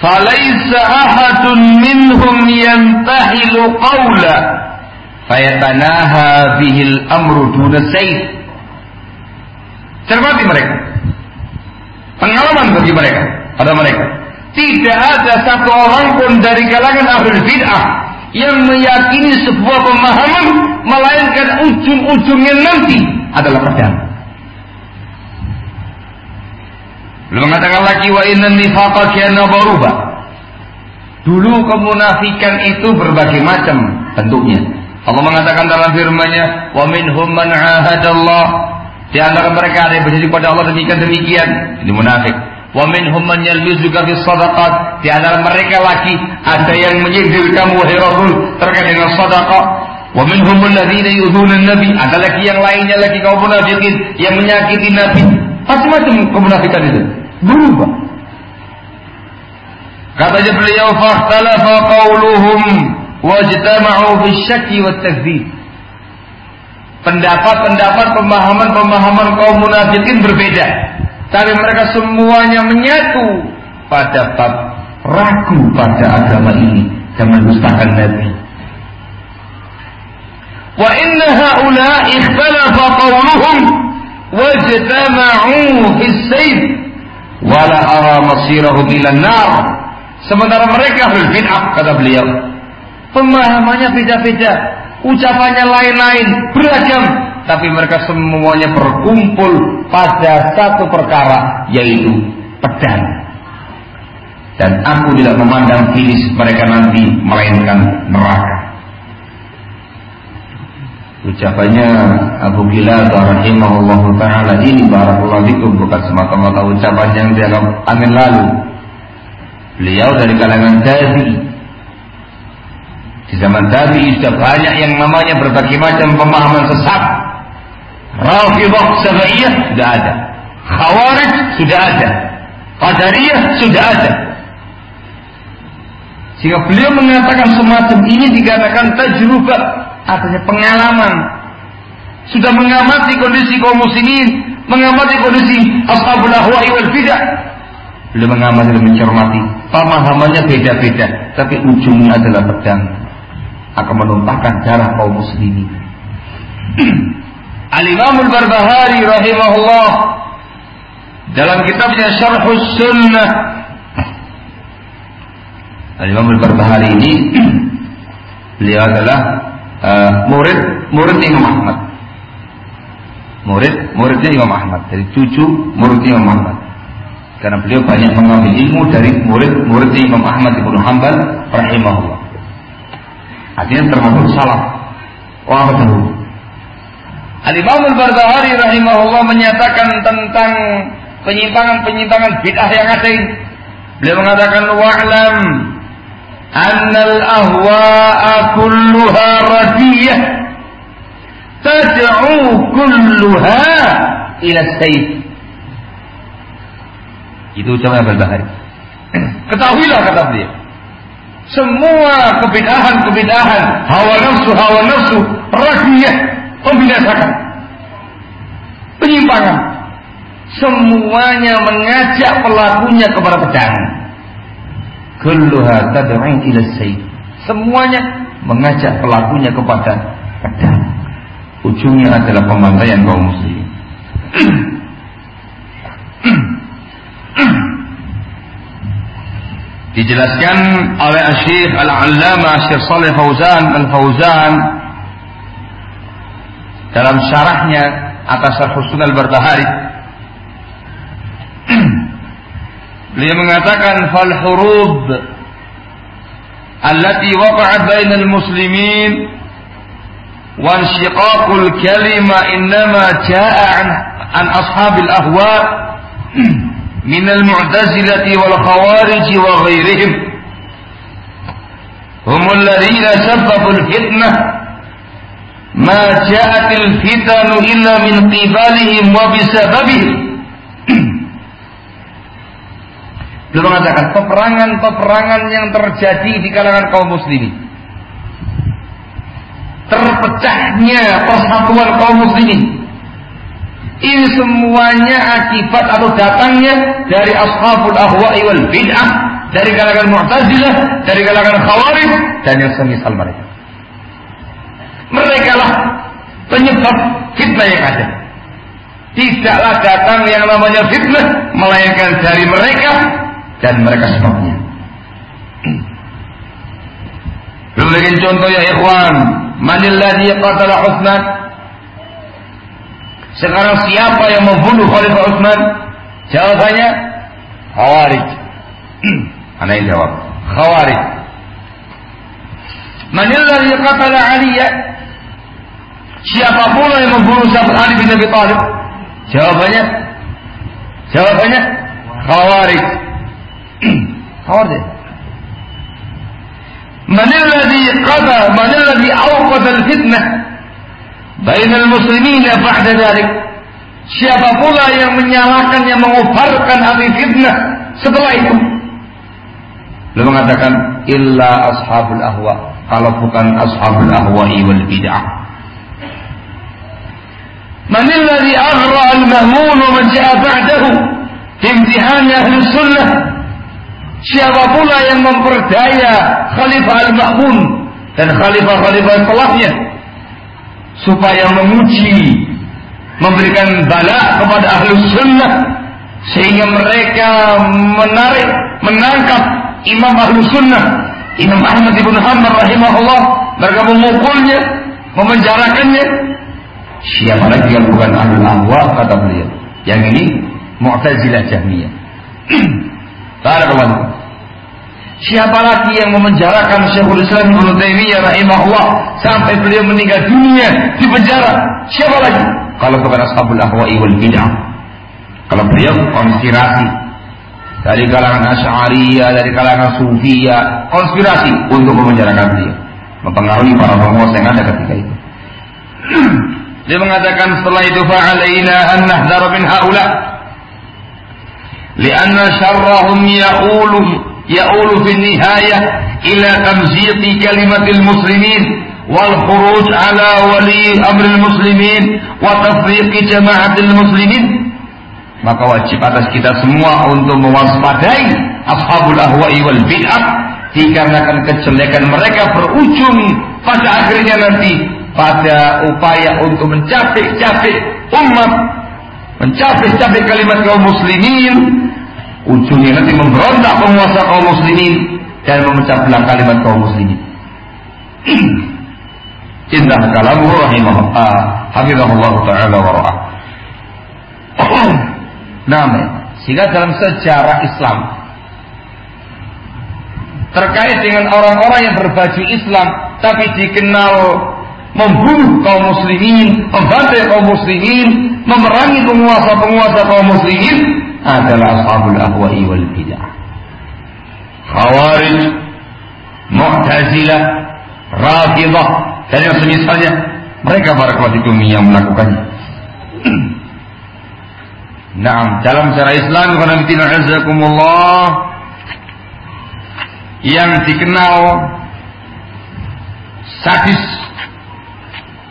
Falaisa ahadun minhum yantahilu qawla fayatanaha bihil amru duna cermati mereka pengalaman bagi mereka pada mereka tidak ada satu orang pun dari kalangan ahlul bid'ah yang meyakini sebuah pemahaman melainkan ujung-ujungnya nanti adalah pedang. Belum mengatakan lagi wa inna nifaqa kana. Dulu kemunafikan itu berbagai macam bentuknya. Allah mengatakan dalam firman-Nya, "Wa minhum man 'ahadallah." Di antara mereka ada yang berjanji pada Allah demikian demikian. Ini munafik. Wa minhum man yalmizuka fi shadaqat. Di antara mereka lagi ada yang menyindir kamu wahai Rasul terkait dengan sedekah. Wa minhum alladziina yu'dzuna nabi Ada lagi yang lainnya lagi kaum munafikin yang menyakiti Nabi. Macam-macam kemunafikan itu. Berubah. Katanya beliau, "Fakhtalafa qauluhum wajtama'u bisyakki wa takdzib. Pendapat-pendapat pemahaman-pemahaman kaum munafikin berbeda, tapi mereka semuanya menyatu pada bab ragu pada agama ini dan mendustakan Nabi. Wa inna haula ikhtalafa qawluhum wajtama'u fis sayf wala ara masirahum ila nar. Sementara mereka berbid'ah kata beliau Pemahamannya beda-beda, ucapannya lain-lain, beragam, tapi mereka semuanya berkumpul pada satu perkara yaitu pedang. Dan aku tidak memandang finish mereka nanti melainkan neraka. Ucapannya Abu Bilal rahimahullah taala ini barakallahu fikum bukan semata-mata ucapan yang dianggap angin lalu. Beliau dari kalangan tabi'in di zaman tadi sudah banyak yang namanya berbagai macam pemahaman sesat. Rafidah Sabaiyah sudah ada. Khawarij sudah ada. Qadariyah sudah ada. Jika beliau mengatakan semacam ini dikatakan tajrubah, artinya pengalaman. Sudah mengamati kondisi kaum muslimin, mengamati kondisi ashabul ahwa'i wal bidah. Beliau mengamati dan mencermati. Pemahamannya beda-beda, tapi ujungnya adalah pedang akan menumpahkan darah kaum muslimin. Al-Imam Al-Barbahari rahimahullah dalam kitabnya Syarhus Sunnah Al-Imam Al-Barbahari ini beliau adalah uh, murid murid Imam Ahmad. Murid muridnya Imam Ahmad dari cucu murid Imam Ahmad. Karena beliau banyak mengambil ilmu dari murid-murid Imam Ahmad Ibnu Hanbal rahimahullah. Artinya termasuk salah. Orang dahulu. Al-Imam Al-Barbahari rahimahullah menyatakan tentang penyimpangan-penyimpangan bid'ah yang ada ini. Beliau mengatakan wa'lam annal ahwa'a kulluha radiyah tad'u kulluha ila sayf. Itu ucapan Al-Barbahari. Ketahuilah kata beliau. Semua kebidahan-kebidahan, hawa nafsu, hawa nafsu, radiyah membinasakan penyimpangan semuanya mengajak pelakunya kepada pedang kulluha tad'u ila semuanya mengajak pelakunya kepada pedang ujungnya adalah pembantaian kaum muslimin dijelaskan oleh Syekh Al-Allamah Syekh Saleh Fauzan Al-Fauzan dalam syarahnya atas Syarh Al-Barbahari beliau mengatakan fal hurub allati waqa'at bainal muslimin wa inshiqaqul kalima innama jaa'a an, ashabil ahwa min al-mu'tazilati wal khawarij wa ghairihim هم الذين سببوا الفتنه ma ja'atil fitanu illa min qibalihim wa bisababihim Beliau mengatakan peperangan-peperangan yang terjadi di kalangan kaum muslimin. Terpecahnya persatuan kaum muslimin. Ini semuanya akibat atau datangnya dari ashabul ahwa'i wal bid'ah, dari kalangan Mu'tazilah, dari kalangan Khawarij dan yang semisal mereka. Mereka lah penyebab fitnah yang ada. Tidaklah datang yang namanya fitnah melainkan dari mereka dan mereka sebabnya. Lagi contoh ya ikhwan, manil ladzi qatala Utsman? Sekarang siapa yang membunuh Khalifah Utsman? Jawabannya Khawarij. Ana yang jawab, Khawarij. Manil ladzi qatala Aliyah? Siapa pula yang membunuh sahabat Ali bin Abi Thalib? Jawabannya Jawabannya Khawarij. Khawarij. Man alladhi qada man alladhi awqada al-fitnah bainal muslimina ba'da dzalik siapa pula yang menyalahkan yang mengobarkan api fitnah setelah itu? Beliau mengatakan illa ashabul ahwa. Kalau bukan ashabul ahwa wal bid'ah. Man alladhi aghra al mahmul man ja'a ba'dahu imtihan ahli sunnah. Siapa pula yang memperdaya khalifah al mahmun dan khalifah-khalifah setelahnya? -khalifah telahnya supaya menguji memberikan bala kepada ahli sunnah sehingga mereka menarik menangkap Imam ahli sunnah Imam Ahmad ibn Hanbal rahimahullah mereka memukulnya memenjarakannya Siapa lagi yang bukan ahlul ahwa kata beliau. Yang ini Mu'tazilah Jahmiyah. Barakallahu Siapa lagi yang memenjarakan Syekhul Islam Ibnu Taimiyah rahimahullah sampai beliau meninggal dunia di penjara? Siapa lagi? Kalau bukan ashabul ahwa'i wal bid'ah. Kalau beliau konspirasi dari kalangan Asy'ariyah, dari kalangan Sufiyah, konspirasi untuk memenjarakan beliau, mempengaruhi para penguasa yang ada ketika itu. Dia mengatakan setelah itu fa'alaina an nahdara min haula. Lianna syarrahum ya'ulu nihayah ila tamziqi kalimatil muslimin wal khuruj ala wali amril muslimin wa tafriqi jama'atil muslimin maka wajib atas kita semua untuk mewaspadai ashabul ahwa'i wal bid'ah dikarenakan kejelekan mereka berujung pada akhirnya nanti pada upaya untuk mencapik-capik umat mencapik-capik kalimat kaum muslimin ujungnya nanti memberontak penguasa kaum muslimin dan memecah belah kalimat kaum muslimin indah kalamu rahimahullah hafizahullah ta'ala wa ra'ah Nama. Sehingga dalam sejarah Islam terkait dengan orang-orang yang berbaju Islam tapi dikenal membunuh kaum muslimin, membantai kaum muslimin, memerangi penguasa-penguasa kaum muslimin adalah ashabul ahwa'i wal bidah. Khawarij, Mu'tazilah, Rafidah dan yang semisalnya mereka para itu yang melakukannya. Nah, dalam cara Islam yang dikenal sadis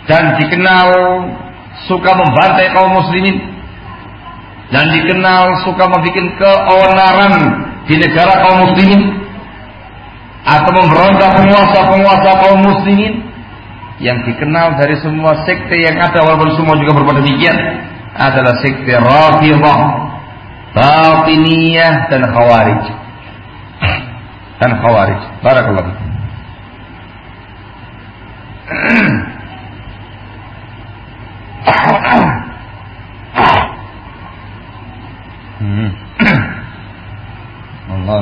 dan dikenal suka membantai kaum muslimin dan dikenal suka membuat keonaran di negara kaum muslimin atau memberontak penguasa-penguasa kaum muslimin yang dikenal dari semua sekte yang ada walaupun semua juga berbuat demikian adalah sekte Rafidah, Batiniyah dan Khawarij. Dan Khawarij. Barakallahu hmm. Allah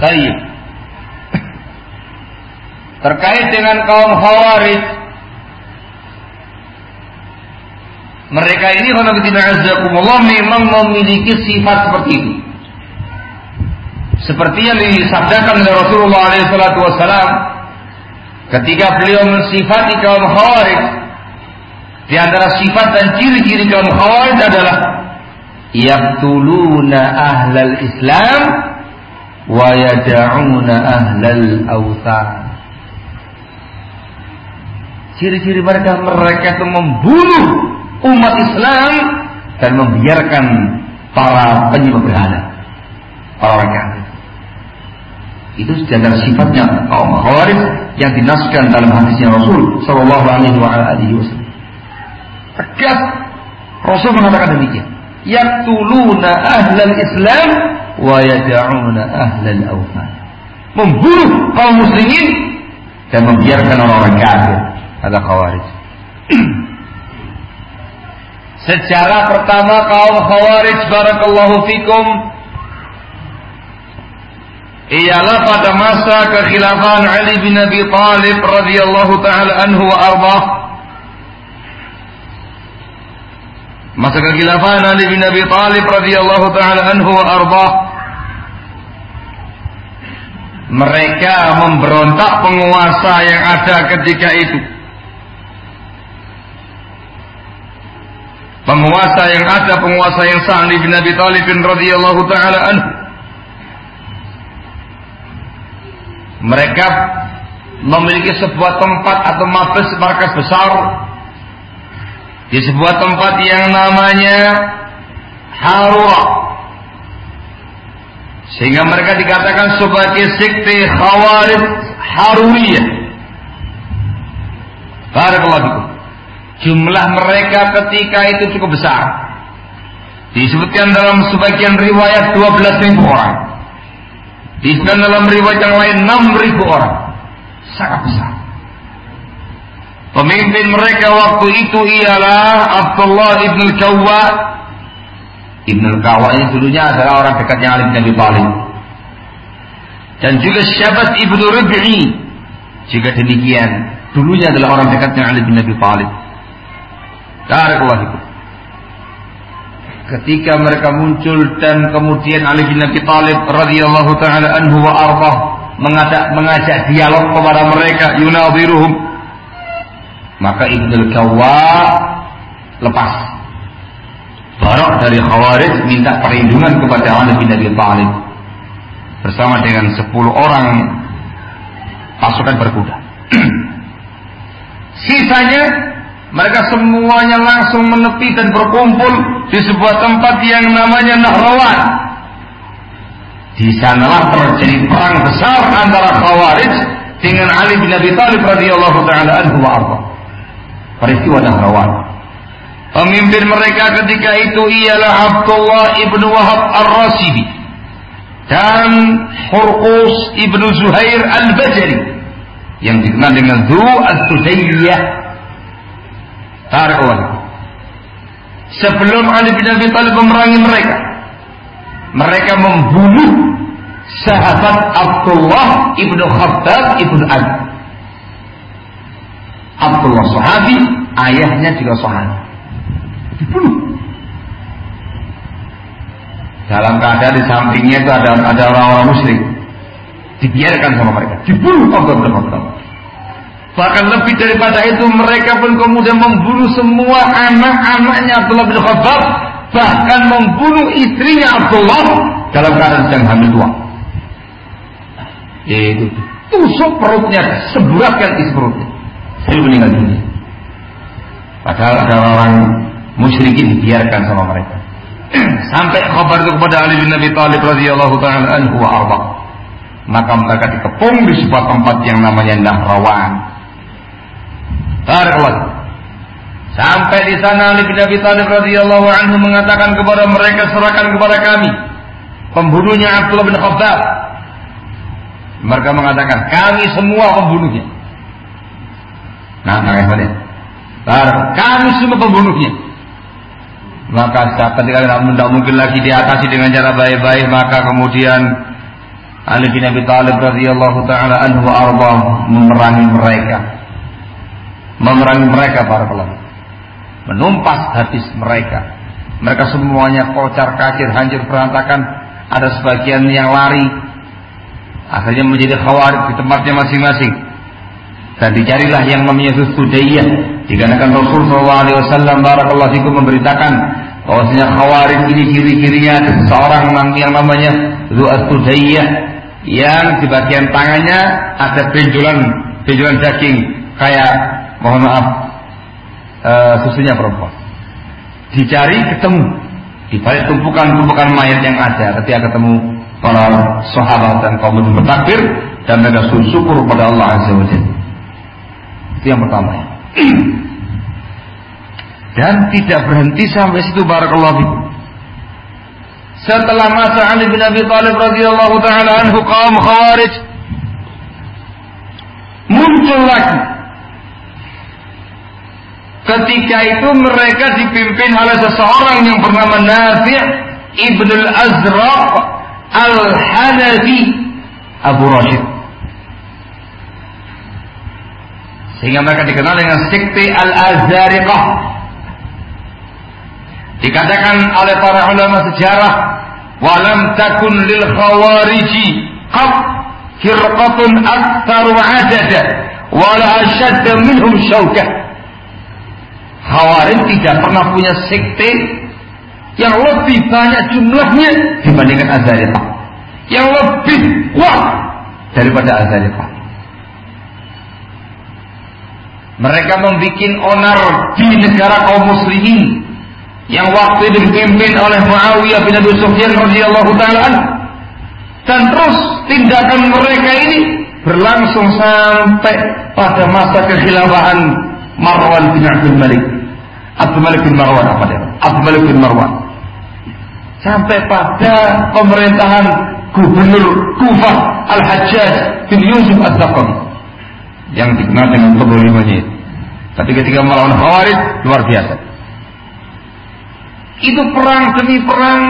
Baik. Terkait dengan kaum Khawarij mereka ini kalau memang memiliki sifat seperti itu. Seperti yang disabdakan oleh Rasulullah SAW ketika beliau mensifati kaum Khawarij di antara sifat dan ciri-ciri kaum Khawarij adalah yaqtuluna ahlal Islam wa yad'una ahlal awthan. Ciri-ciri mereka mereka itu membunuh umat Islam dan membiarkan para penyembah berhala, para kafir. Itu sejajar sifatnya kaum Khawarij yang dinaskan dalam hadisnya Rasul Shallallahu Alaihi Wasallam. Tegas Rasul mengatakan demikian. Yaktuluna ahlal Islam wa yad'una ahlal awthan. Membunuh kaum muslimin dan membiarkan orang-orang kafir. Ada khawarij. Sejarah pertama kaum khawarij barakallahu fikum ialah pada masa kekhilafan Ali bin Abi Thalib radhiyallahu taala anhu wa arbah masa kekhilafan Ali bin Abi Thalib radhiyallahu taala anhu wa arbah mereka memberontak penguasa yang ada ketika itu. Penguasa yang ada, penguasa yang sah bin Abi Thalib radhiyallahu taala anhu. Mereka memiliki sebuah tempat atau mabes markas besar di sebuah tempat yang namanya Harura sehingga mereka dikatakan sebagai sekte Khawarij Haruriyah. Barakallahu Jumlah mereka ketika itu cukup besar. Disebutkan dalam sebagian riwayat 12 ribu orang. Disebutkan dalam riwayat yang lain 6 ribu orang. Sangat besar. Pemimpin mereka waktu itu ialah Abdullah ibn Kawwa Ibn al-Kawa ini dulunya adalah orang dekatnya Ali bin Abi Thalib. Dan juga Syabat Ibnu Rabi'i juga demikian. Dulunya adalah orang dekatnya Ali bin Abi Thalib. Barakallahu ketika mereka muncul dan kemudian Ali bin Abi Thalib radhiyallahu taala anhu wa arba mengajak mengajak dialog kepada mereka yunadhiruhum maka Ibnu Kawwa lepas Barok dari Khawarij minta perlindungan kepada Ali bin Abi Thalib bersama dengan 10 orang pasukan berkuda. Sisanya mereka semuanya langsung menepi dan berkumpul di sebuah tempat yang namanya Nahrawan. Di sanalah terjadi perang besar antara Khawarij dengan Ali bin Abi Thalib radhiyallahu taala anhu wa arba. Peristiwa Nahrawan. Pemimpin mereka ketika itu ialah Abdullah ibnu Wahab ar-Rasibi dan Hurqus ibnu Zuhair al-Bajali yang dikenal dengan Zu al-Sudayyah. Tarik Sebelum Ali bin Abi Thalib memerangi mereka, mereka membunuh sahabat Abdullah ibnu Khattab ibnu Ali. Abdullah sahabi, ayahnya juga sahabi. Dibunuh. Dalam keadaan di sampingnya itu ada ada orang-orang musyrik. Dibiarkan sama mereka. Dibunuh Abdullah bin Khattab. Bahkan lebih daripada itu mereka pun kemudian membunuh semua anak-anaknya Abdullah bin Khattab bahkan membunuh istrinya Abdullah dalam keadaan sedang hamil tua. Yaitu tusuk perutnya, seburatkan isi perutnya. Saya meninggal dunia. Padahal ada orang musyrikin dibiarkan sama mereka. Sampai kabar itu kepada Ali bin Abi Thalib radhiyallahu taala anhu wa arba. Maka mereka dikepung di sebuah tempat yang namanya Nahrawan. Barakallahu Sampai di sana Ali bin Abi Thalib radhiyallahu anhu mengatakan kepada mereka serahkan kepada kami pembunuhnya Abdullah bin Khattab. Mereka mengatakan kami semua pembunuhnya. Nah, nah, kami semua pembunuhnya. Maka ketika tidak mungkin lagi diatasi dengan cara baik-baik, maka kemudian Ali bin Abi Thalib radhiyallahu taala anhu arba memerangi mereka. Memerangi mereka para pelaku. Menumpas habis mereka. Mereka semuanya kocar kacir, hancur berantakan. Ada sebagian yang lari. Akhirnya menjadi khawarij di tempatnya masing-masing. Dan dicarilah yang namanya Sudaiyah. Dikarenakan Rasul SAW Barakallahu Fikum memberitakan bahwasanya khawarij ini ciri-cirinya ada seseorang yang namanya Sudaiyah yang di bagian tangannya ada benjolan benjolan daging kayak mohon maaf uh, susunya perempuan. Dicari ketemu di balik tumpukan-tumpukan mayat yang ada ketika ketemu para sahabat dan kaum bertakbir dan mereka syukur pada Allah Azza wa. Itu yang pertama. Dan tidak berhenti sampai situ barakallahu fikum. Setelah masa Ali bin Abi Thalib radhiyallahu taala anhu kaum Khawarij muncul lagi. Ketika itu mereka dipimpin oleh seseorang yang bernama Nafi' Ibn al-Azraq al-Hanafi Abu Rashid. Sehingga mereka dikenal dengan sekte Al-Azariqah. Dikatakan oleh para ulama sejarah, "Walam takun lil khawariji qab firqatun aktsaru adada wala ashadd minhum syaukah." Khawarij tidak pernah punya sekte yang lebih banyak jumlahnya dibandingkan Azariqah. Yang lebih kuat daripada Azariqah. Mereka membuat onar di negara kaum muslimin yang waktu itu dipimpin oleh Muawiyah bin Abi Sufyan radhiyallahu taala dan terus tindakan mereka ini berlangsung sampai pada masa kekhilafahan Marwan bin Abdul Malik. Abdul Malik bin Marwan apa dia? Abdul Malik bin Marwan. Sampai pada pemerintahan Gubernur Kufah Al-Hajjaj bin Yusuf Al-Thaqafi yang dikenal dengan kezalimannya itu. Tapi ketika melawan Khawarij luar biasa. Itu perang demi perang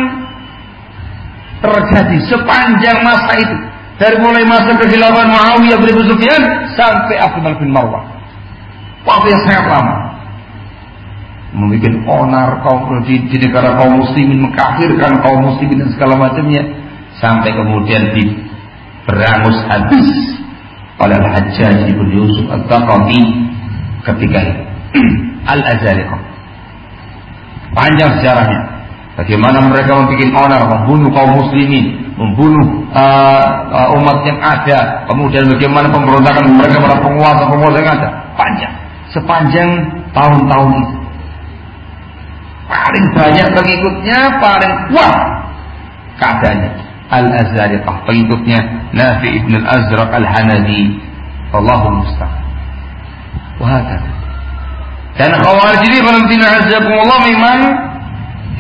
terjadi sepanjang masa itu. Dari mulai masa kehilangan Muawiyah bin Abu Sufyan sampai Abdul bin Marwah. Waktu yang sangat lama. Membuat onar kaum di, di negara kaum muslimin mengkafirkan kaum muslimin dan segala macamnya. Sampai kemudian diberangus habis oleh Al-Hajjaj ibn Yusuf Al-Taqafi ketika Al-Azariqah panjang sejarahnya. Bagaimana mereka membuat onar membunuh kaum muslimin membunuh uh, uh, umat yang ada. Kemudian bagaimana pemberontakan mereka pada penguasa-penguasa yang ada. Panjang. Sepanjang tahun-tahun itu paling banyak pengikutnya, paling kuat keadaannya. Al-Azhariqah, pengikutnya Nafi ibn al-Azraq al-Hanadi. Allahul Musta'an. Wahakata. Dan khawarij ini Valentina Azzakumullah memang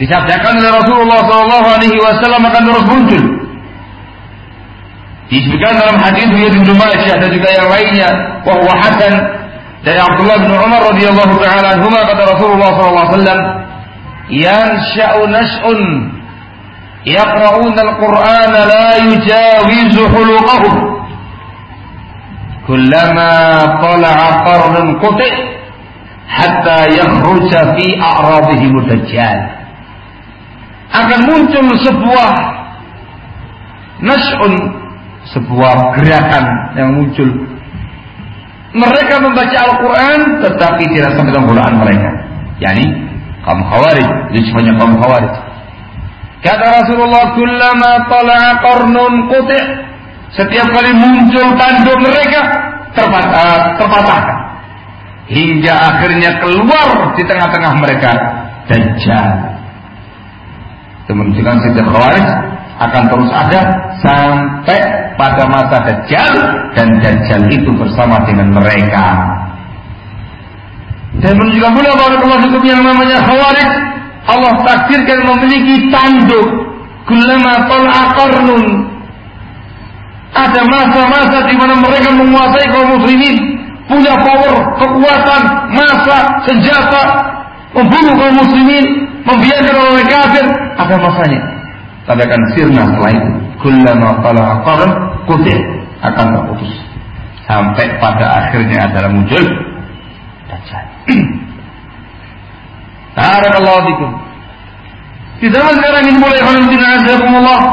disabdakan oleh Rasulullah Sallallahu Alaihi Wasallam akan terus muncul. Disebutkan dalam hadis Riyad bin dan juga yang lainnya bahwa Hasan dari Abdullah bin Umar radhiyallahu taala anhu kata Rasulullah sallallahu alaihi wasallam yansha'u nash'un yaqra'un al-Qur'an la yujawizu huluqahum kullama tala'a qarnun quti' hatta yakhruja fi a'radihim dajjal akan muncul sebuah nash'un sebuah gerakan yang muncul. Mereka membaca Al-Quran tetapi tidak sampai dalam mereka. Yakni kaum khawarij. Semuanya kaum khawarij. Kata Rasulullah kullama tala'a qarnun quti' setiap kali muncul tanduk mereka terpatah, terpatahkan. Hingga akhirnya keluar di tengah-tengah mereka Dajjal. Itu menunjukkan setiap khawarij akan terus ada sampai pada masa Dajjal dan Dajjal itu bersama dengan mereka dan menunjukkan pula bahwa hukum yang namanya khawarij. Allah takdirkan memiliki tanduk. Kullama tal'a qarnun. Ada masa-masa di mana mereka menguasai kaum muslimin. Punya power, kekuatan, masa, senjata. Membunuh kaum muslimin membiarkan orang kafir. Ada masanya. Tapi akan sirna setelah itu kullama tal'a kutih. Akan terputus. Sampai pada akhirnya adalah muncul Barakallahu fikum. Di zaman sekarang ini mulai Allah.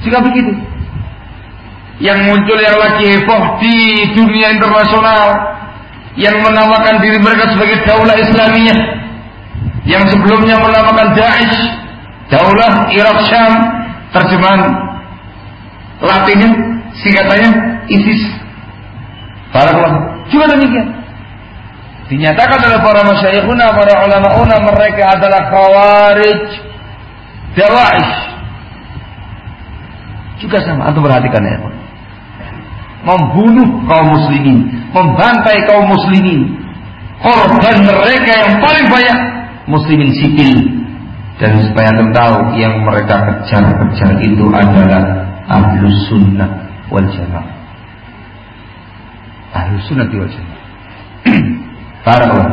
Jika begitu, yang muncul yang lagi heboh di dunia internasional, yang menamakan diri mereka sebagai daulah Islamiyah, yang sebelumnya menamakan Daesh, daulah Irak Syam, terjemahan Latinnya, singkatannya ISIS. Barakallahu. Juga demikian. Dinyatakan oleh para masyayikhuna, para ulamauna mereka adalah khawarij dawaish. Juga sama, antum perhatikan ya. Membunuh kaum muslimin, membantai kaum muslimin. Korban mereka yang paling banyak muslimin sipil. Dan supaya antum tahu yang mereka kejar-kejar itu adalah ahlus sunnah wal jamaah. Ahlus sunnah wal jamaah. Barakallah.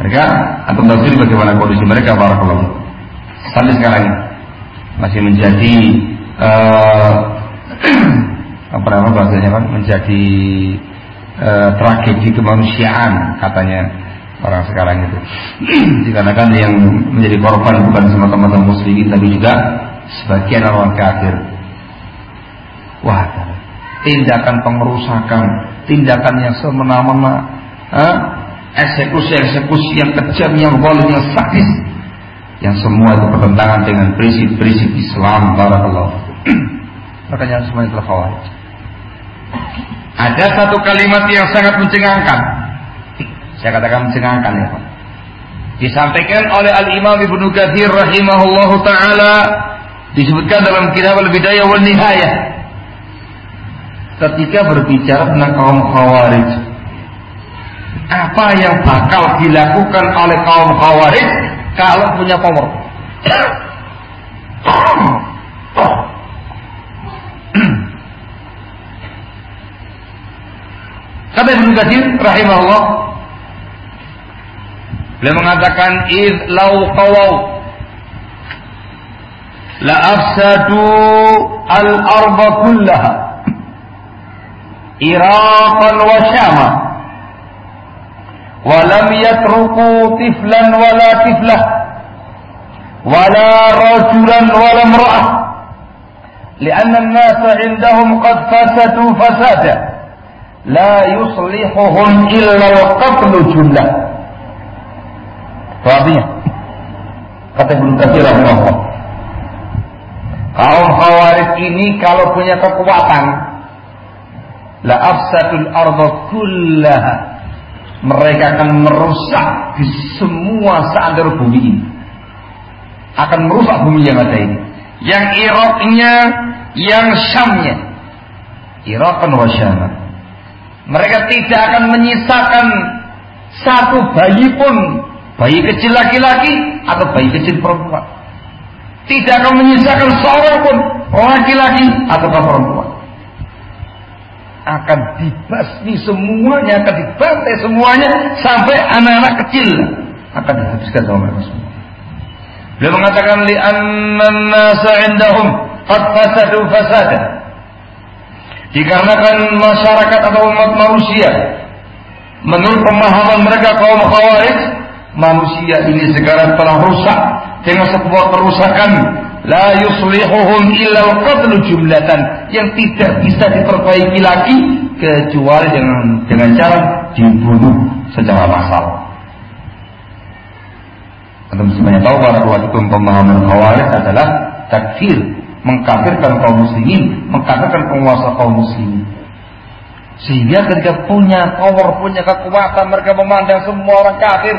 Mereka atau sendiri bagaimana kondisi mereka barakallah. Sampai sekarang masih menjadi uh, apa namanya bahasanya kan menjadi uh, tragedi kemanusiaan katanya orang sekarang itu dikarenakan yang menjadi korban bukan semata-mata muslimin tapi juga sebagian orang kafir wah tindakan pengerusakan tindakan yang semena-mena eksekusi-eksekusi yang kejam, yang zalim, yang sadis, yang semua itu bertentangan dengan prinsip-prinsip Islam. Barakallahu. Makanya semua itu khawarij. Ada satu kalimat yang sangat mencengangkan. Saya katakan mencengangkan ya Pak. Disampaikan oleh Al-Imam Ibnu Katsir rahimahullahu taala disebutkan dalam kitab Al-Bidayah wal Nihayah ketika berbicara tentang kaum Khawarij apa yang bakal dilakukan oleh kaum khawarij kalau punya power. Kata Ibnu Katsir rahimahullah beliau mengatakan id lau qawau la afsadu al arba kullaha iraqan wa syama ولم يتركوا طفلا ولا طفلة ولا رجلا ولا امرأة لأن الناس عندهم قد فسدوا فسادا لا يصلحهم إلا القتل جملة Artinya kata Ibnu Katsir rahimahullah kaum Khawarij ini kalau punya kekuatan la afsadul arda kullaha mereka akan merusak di semua sandar bumi ini. Akan merusak bumi yang ada ini. Yang Iraknya yang Syamnya. Irak wa mereka tidak akan menyisakan satu bayi pun. Bayi kecil laki-laki atau bayi kecil perempuan. Tidak akan menyisakan seorang pun. Laki-laki atau perempuan akan dibasmi semuanya, akan dibantai semuanya sampai anak-anak kecil akan dihabiskan sama mereka semua. Beliau mengatakan li nasa indahum qad fasadu fasada. Dikarenakan masyarakat atau umat manusia menurut pemahaman mereka kaum khawarij manusia ini sekarang telah rusak dengan sebuah kerusakan la yuslihuhum illa al-qatlu jumlatan yang tidak bisa diperbaiki lagi kecuali dengan dengan cara dibunuh secara massal. Anda semuanya tahu itu pemahaman khawarij adalah takfir, mengkafirkan kaum muslimin, mengkafirkan penguasa kaum muslimin. Sehingga ketika punya power, punya kekuatan, mereka memandang semua orang kafir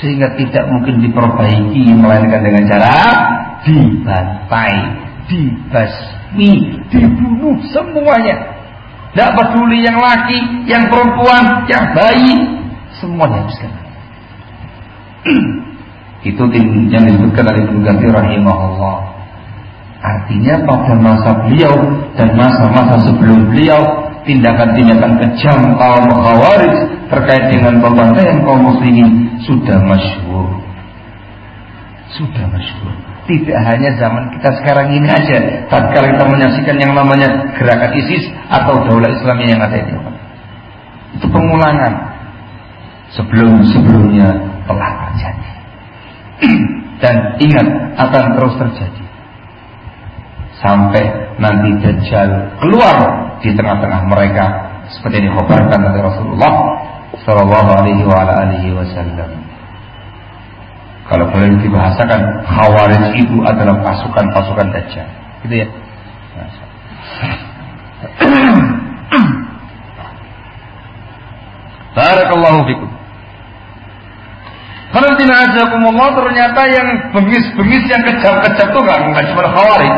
sehingga tidak mungkin diperbaiki melainkan dengan cara dibantai, dibasmi, dibunuh semuanya. Tidak peduli yang laki, yang perempuan, yang bayi, semuanya habiskan. Itu yang disebutkan oleh Ibnu Ghazali rahimahullah. Artinya pada masa beliau dan masa-masa sebelum beliau tindakan-tindakan kejam kaum khawarij terkait dengan pembantaian kaum muslimin sudah masyhur. Sudah masyhur. Tidak hanya zaman kita sekarang ini aja. Tatkala kita menyaksikan yang namanya gerakan ISIS atau daulah Islamiyah yang ada di Itu pengulangan. Sebelum-sebelumnya telah terjadi. Dan ingat akan terus terjadi. Sampai nanti Dajjal keluar di tengah-tengah mereka seperti yang dikhabarkan oleh Rasulullah Shallallahu Alaihi Wasallam. Kalau boleh dibahasakan, Khawarij itu adalah pasukan-pasukan Dajjal. Gitu ya. Barakallahu fikum. Karena ternyata yang bengis-bengis yang kejam-kejam itu nggak cuma Khawarij.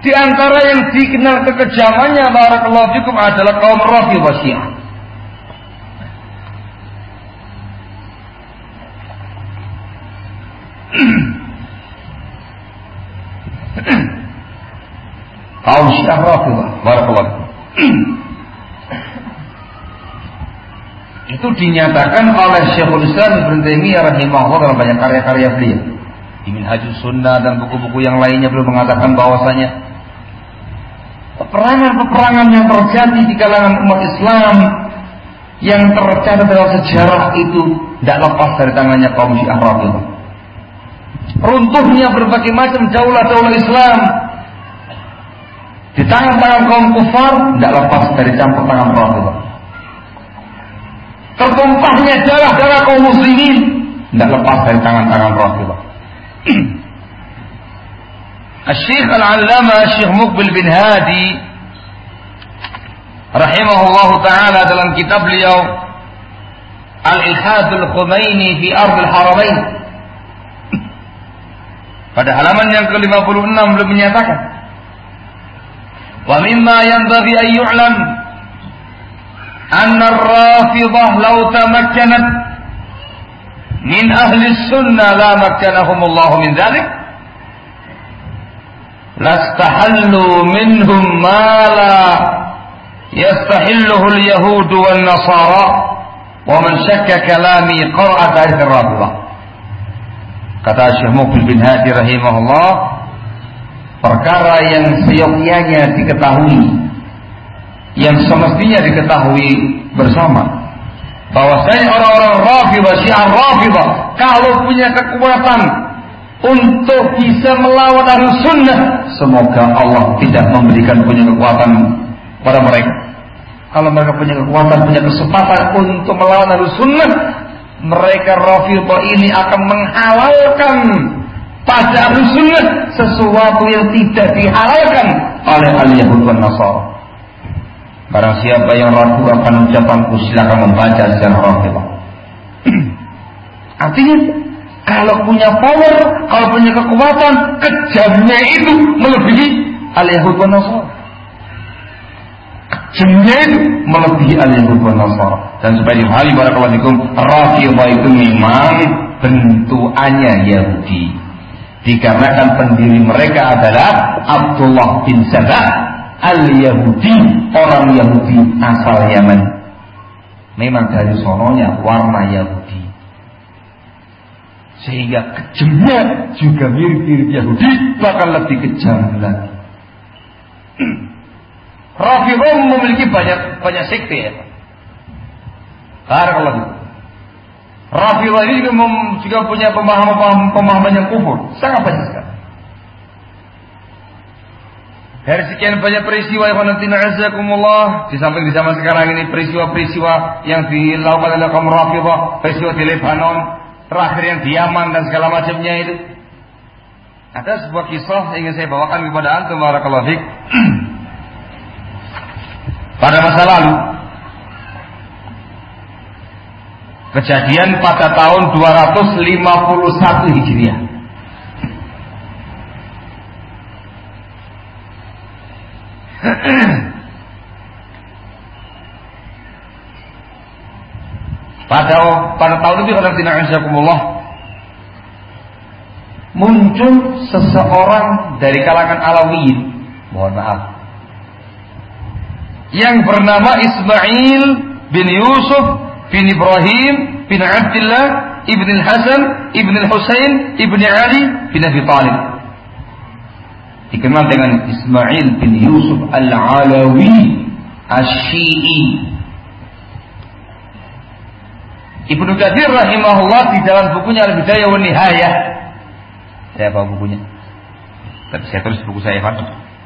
Di antara yang dikenal kekejamannya barakallahu fikum adalah kaum Rafidhah Syiah. kaum Syiah Rafidhah barakallahu. Itu dinyatakan oleh Syekhul Islam Ibn Taimiyah rahimahullah dalam banyak karya-karya beliau. Di Minhajus Sunnah dan buku-buku yang lainnya belum mengatakan bahwasanya peperangan-peperangan yang terjadi di kalangan umat Islam yang tercatat dalam sejarah itu tidak lepas dari tangannya kaum Syiah Rafidhah. Runtuhnya berbagai macam daulah-daulah Islam di tangan-tangan kaum kufar tidak lepas dari campur tangan Rafidhah. Tertumpahnya darah-darah kaum muslimin tidak lepas dari tangan-tangan Rafidhah. Syekh Al-Allama Syekh Mukbil bin Hadi rahimahullahu taala dalam kitab beliau Al-Ilhadul Khumaini fi Ardil pada halaman yang ke-56 belum menyatakan wa mimma yanbaghi an yu'lam anna ar-rafidah law tamakkanat min ahli sunnah la makkanahum Allah lastahallu minhum ma la yastahilluhu al-yahud wal nasara wa man syakka kalami qara'a tarikh ar kata Syekh Mukbil bin Hadi rahimahullah perkara yang seyogyanya diketahui yang semestinya diketahui bersama bahwasanya orang-orang Rafidah Syiah Rafidah kalau punya kekuatan untuk bisa melawan ahlu sunnah. Semoga Allah tidak memberikan punya kekuatan pada mereka. Kalau mereka punya kekuatan punya kesempatan untuk melawan ahlu sunnah mereka Rafidah ini akan menghalalkan pada ahlu sunnah sesuatu yang tidak dihalalkan oleh al-Yahud dan Nasara. Barang siapa yang ragu akan ucapanku silakan membaca secara rafidah. Artinya kalau punya power, kalau punya kekuatan, kejamnya itu melebihi al-Yahud wa Nasara. Kejamnya itu melebihi al-Yahud wa Nasara. Dan supaya dipahami barakallahu Rafidah itu memang bentukannya Yahudi. Dikarenakan pendiri mereka adalah Abdullah bin Sabah al-Yahudi, orang Yahudi asal Yaman. Memang dari sononya warna Yahudi. Sehingga kejamnya juga mirip-mirip Yahudi, bahkan lebih kejam lagi. Rafiqah memiliki banyak banyak sekte ya. Barakallahu. Rafiqah ini juga, juga punya pemahaman pemahaman yang kufur, sangat banyak sekali. Dari sekian banyak peristiwa yang azakumullah di samping di zaman sekarang ini peristiwa-peristiwa yang dilakukan oleh kaum Rafidhah, peristiwa di Lebanon, terakhir yang di Yaman dan segala macamnya itu. Ada sebuah kisah yang ingin saya bawakan kepada antum barakallahu fik. Pada masa lalu kejadian pada tahun 251 Hijriah. pada pada tahun itu kalau tidak muncul seseorang dari kalangan Alawiyin mohon maaf. Yang bernama Ismail bin Yusuf bin Ibrahim bin Abdullah ibn Hasan ibn Husain ibn Ali bin Abi Talib. Dikenal dengan Ismail bin Yusuf Al-Alawi Asyi'i Ibnu Katsir rahimahullah di dalam bukunya Al-Bidayah wa Nihayah saya bawa bukunya tapi saya tulis buku saya Pak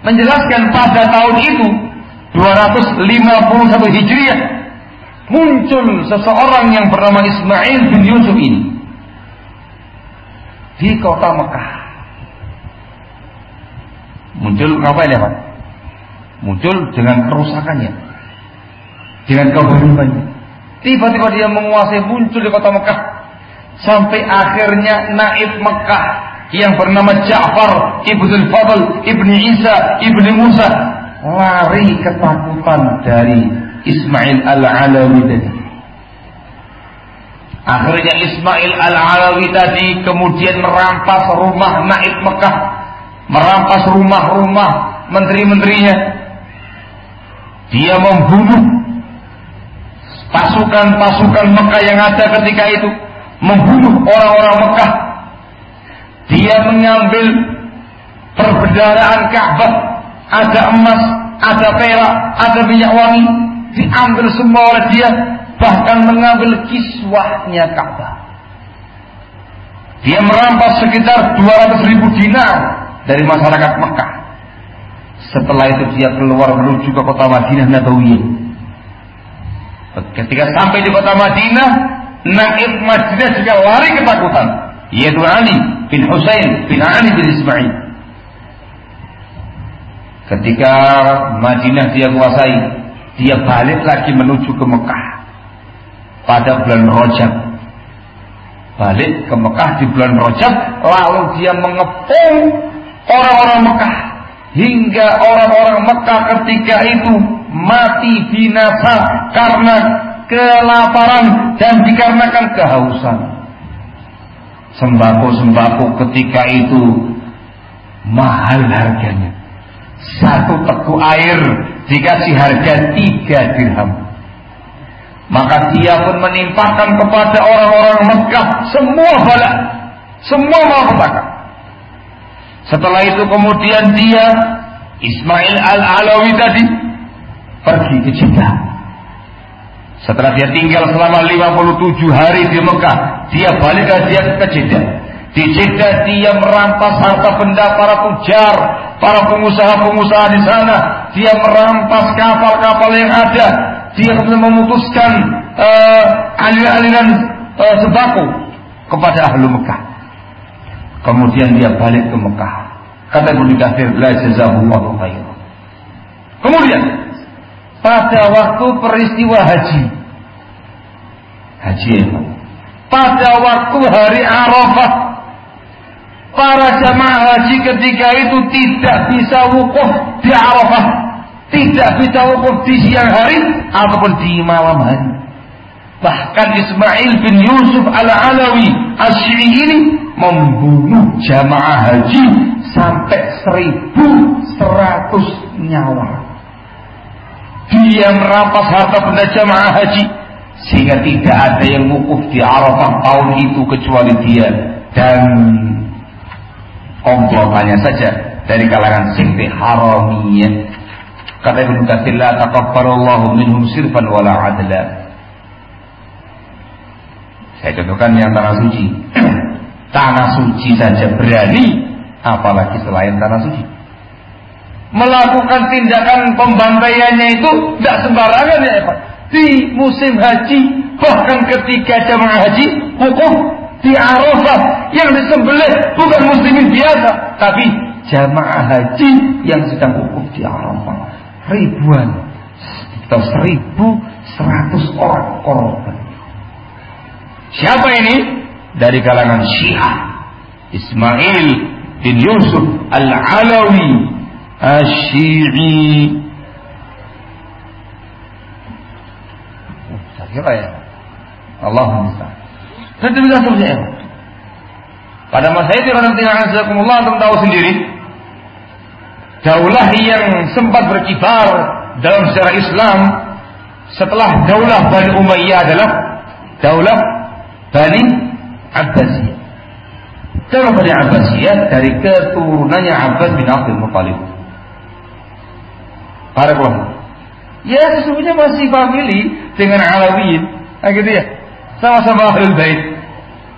menjelaskan pada tahun itu 251 Hijriah muncul seseorang yang bernama Ismail bin Yusuf ini di kota Mekah Muncul apa ya Pak? Muncul dengan kerusakannya. Dengan kehormatannya. Tiba-tiba dia menguasai muncul di kota Mekah. Sampai akhirnya naib Mekah yang bernama Ja'far ibnu Fadl ibnu Isa ibnu Musa lari ketakutan dari Ismail al-Alawi tadi. Akhirnya Ismail al-Alawi tadi kemudian merampas rumah naib Mekah merampas rumah-rumah menteri-menterinya. Dia membunuh pasukan-pasukan Mekah yang ada ketika itu, membunuh orang-orang Mekah. Dia mengambil perbendaharaan Ka'bah, ada emas, ada perak, ada minyak wangi, diambil semua oleh dia, bahkan mengambil kiswahnya Ka'bah. Dia merampas sekitar 200 ribu dinar dari masyarakat Mekah. Setelah itu dia keluar menuju ke kota Madinah Nabawiyah. Ketika sampai di kota Madinah, Naib Madinah juga lari ketakutan. Yaitu Ali bin Husain bin Ali bin Ismail. Ketika Madinah dia kuasai, dia balik lagi menuju ke Mekah pada bulan Rajab. Balik ke Mekah di bulan Rajab, lalu dia mengepung orang-orang Mekah hingga orang-orang Mekah ketika itu mati binasa karena kelaparan dan dikarenakan kehausan. Sembako-sembako ketika itu mahal harganya. Satu teguk air dikasih harga tiga dirham. Maka dia pun menimpakan kepada orang-orang Mekah semua bala, semua malapetaka. Setelah itu kemudian dia Ismail al-Alawi tadi pergi ke Jeddah. Setelah dia tinggal selama 57 hari di Mekah, dia balik dia ke Jeddah. Di Jeddah dia merampas harta benda para tujar, para pengusaha-pengusaha di sana. Dia merampas kapal-kapal yang ada. Dia kemudian memutuskan uh, aliran-aliran uh, sembako kepada ahlu Mekah. Kemudian dia balik ke Mekah. Kata Ibnu Katsir, la jazakumullahu khairan. Kemudian pada waktu peristiwa haji. Haji ya, Pada waktu hari Arafah para jamaah haji ketika itu tidak bisa wukuf di Arafah, tidak bisa wukuf di siang hari ataupun di malam hari. Bahkan Ismail bin Yusuf al-Alawi Asyiri ini membunuh jamaah haji sampai 1100 nyawa. Dia merampas harta benda jamaah haji sehingga tidak ada yang wukuf di Arafah tahun itu kecuali dia dan komplotannya saja dari kalangan sekte haramiyah. Kata Ibnu Katsir la taqabbalallahu minhum sirfan wala adla. Saya contohkan yang tanah suci. tanah suci saja berani apalagi selain tanah suci melakukan tindakan pembantaiannya itu tidak sembarangan ya Pak. Di musim haji, bahkan ketika jamaah haji, hukum di Arafah yang disembelih bukan muslimin biasa, tapi jamaah haji yang sedang hukum di Arafah. Ribuan atau seribu seratus orang korban. Siapa ini? Dari kalangan Syiah. Ismail bin Yusuf Al-Alawi Asyi'i saya kira ya? Allah demikian seterusnya pada masa itu nanti azakumullah antum tahu sendiri daulah yang sempat berkibar dalam sejarah Islam setelah daulah Bani Umayyah adalah daulah Bani Abbasiyah. Daulah Bani Abbasiyah dari keturunannya Abbas bin Abdul Muttalib. Barakallahu. Ya sesungguhnya masih family dengan Alawiyin. Nah gitu ya. Sama-sama Ahlul Bait.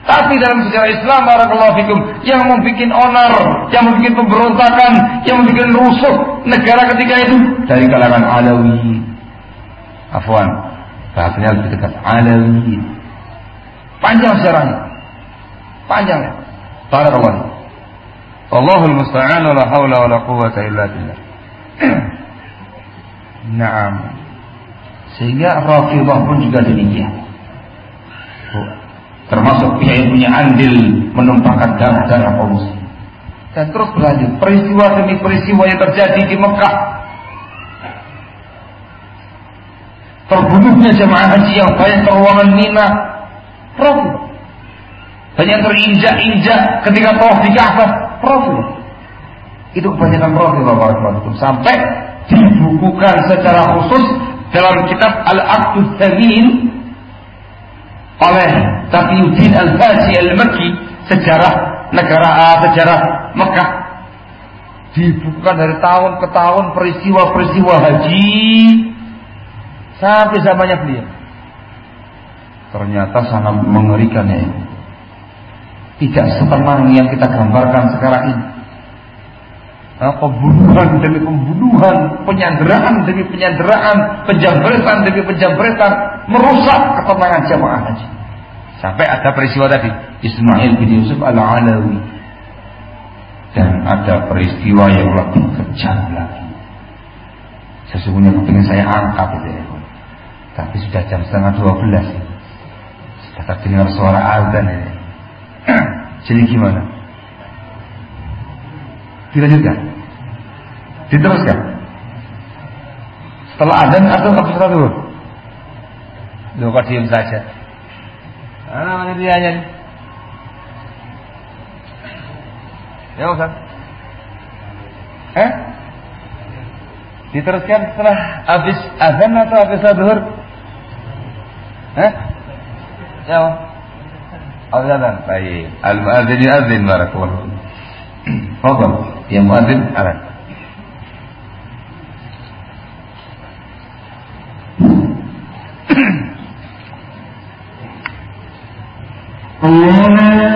Tapi dalam sejarah Islam barakallahu fikum yang membuat onar, yang membuat pemberontakan, yang membuat rusuh negara ketika itu dari kalangan Alawi. Afwan, bahasanya lebih dekat Alawi. Panjang sejarahnya. Panjang. Barakallahu. Allahul musta'an wa la haula wa la quwwata illa billah. Naam. Sehingga Rafidah pun juga demikian. Termasuk pihak yang punya andil menumpahkan darah-darah kaum. Dan terus berlanjut peristiwa demi peristiwa yang terjadi di Mekah. Terbunuhnya jemaah haji yang banyak terowongan Mina. Rafidah. Banyak terinjak-injak ketika tawaf di Ka'bah. Rafidah. Itu kebanyakan Rafidah. Sampai dibukukan secara khusus dalam kitab Al-Aqdus Samin oleh Taqiyuddin Al-Haji Al-Makki sejarah negara uh, sejarah Mekah dibukukan dari tahun ke tahun peristiwa-peristiwa haji sampai zamannya beliau. Ternyata sangat mengerikan ya. Tidak setenang yang kita gambarkan sekarang ini pembunuhan demi pembunuhan, penyanderaan demi penyanderaan, penjambretan demi penjambretan, merusak ketenangan jamaah haji. Sampai ada peristiwa tadi, Ismail bin Yusuf al-Alawi. Dan ada peristiwa yang lebih kejam lagi. Sesungguhnya ingin saya angkat itu ya. Tapi sudah jam setengah dua belas. Sudah terdengar suara azan ini. Jadi gimana? Dilanjutkan. Diteruskan. Setelah azan atau apa setelah dulu? Lu kok diam saja. Ah, mana dia aja Ya Ustaz. Eh? Diteruskan setelah habis azan atau habis zuhur? Eh? Ya. أولا طيب. المؤذن يؤذن بارك الله تفضل. يا مؤذن أذن الله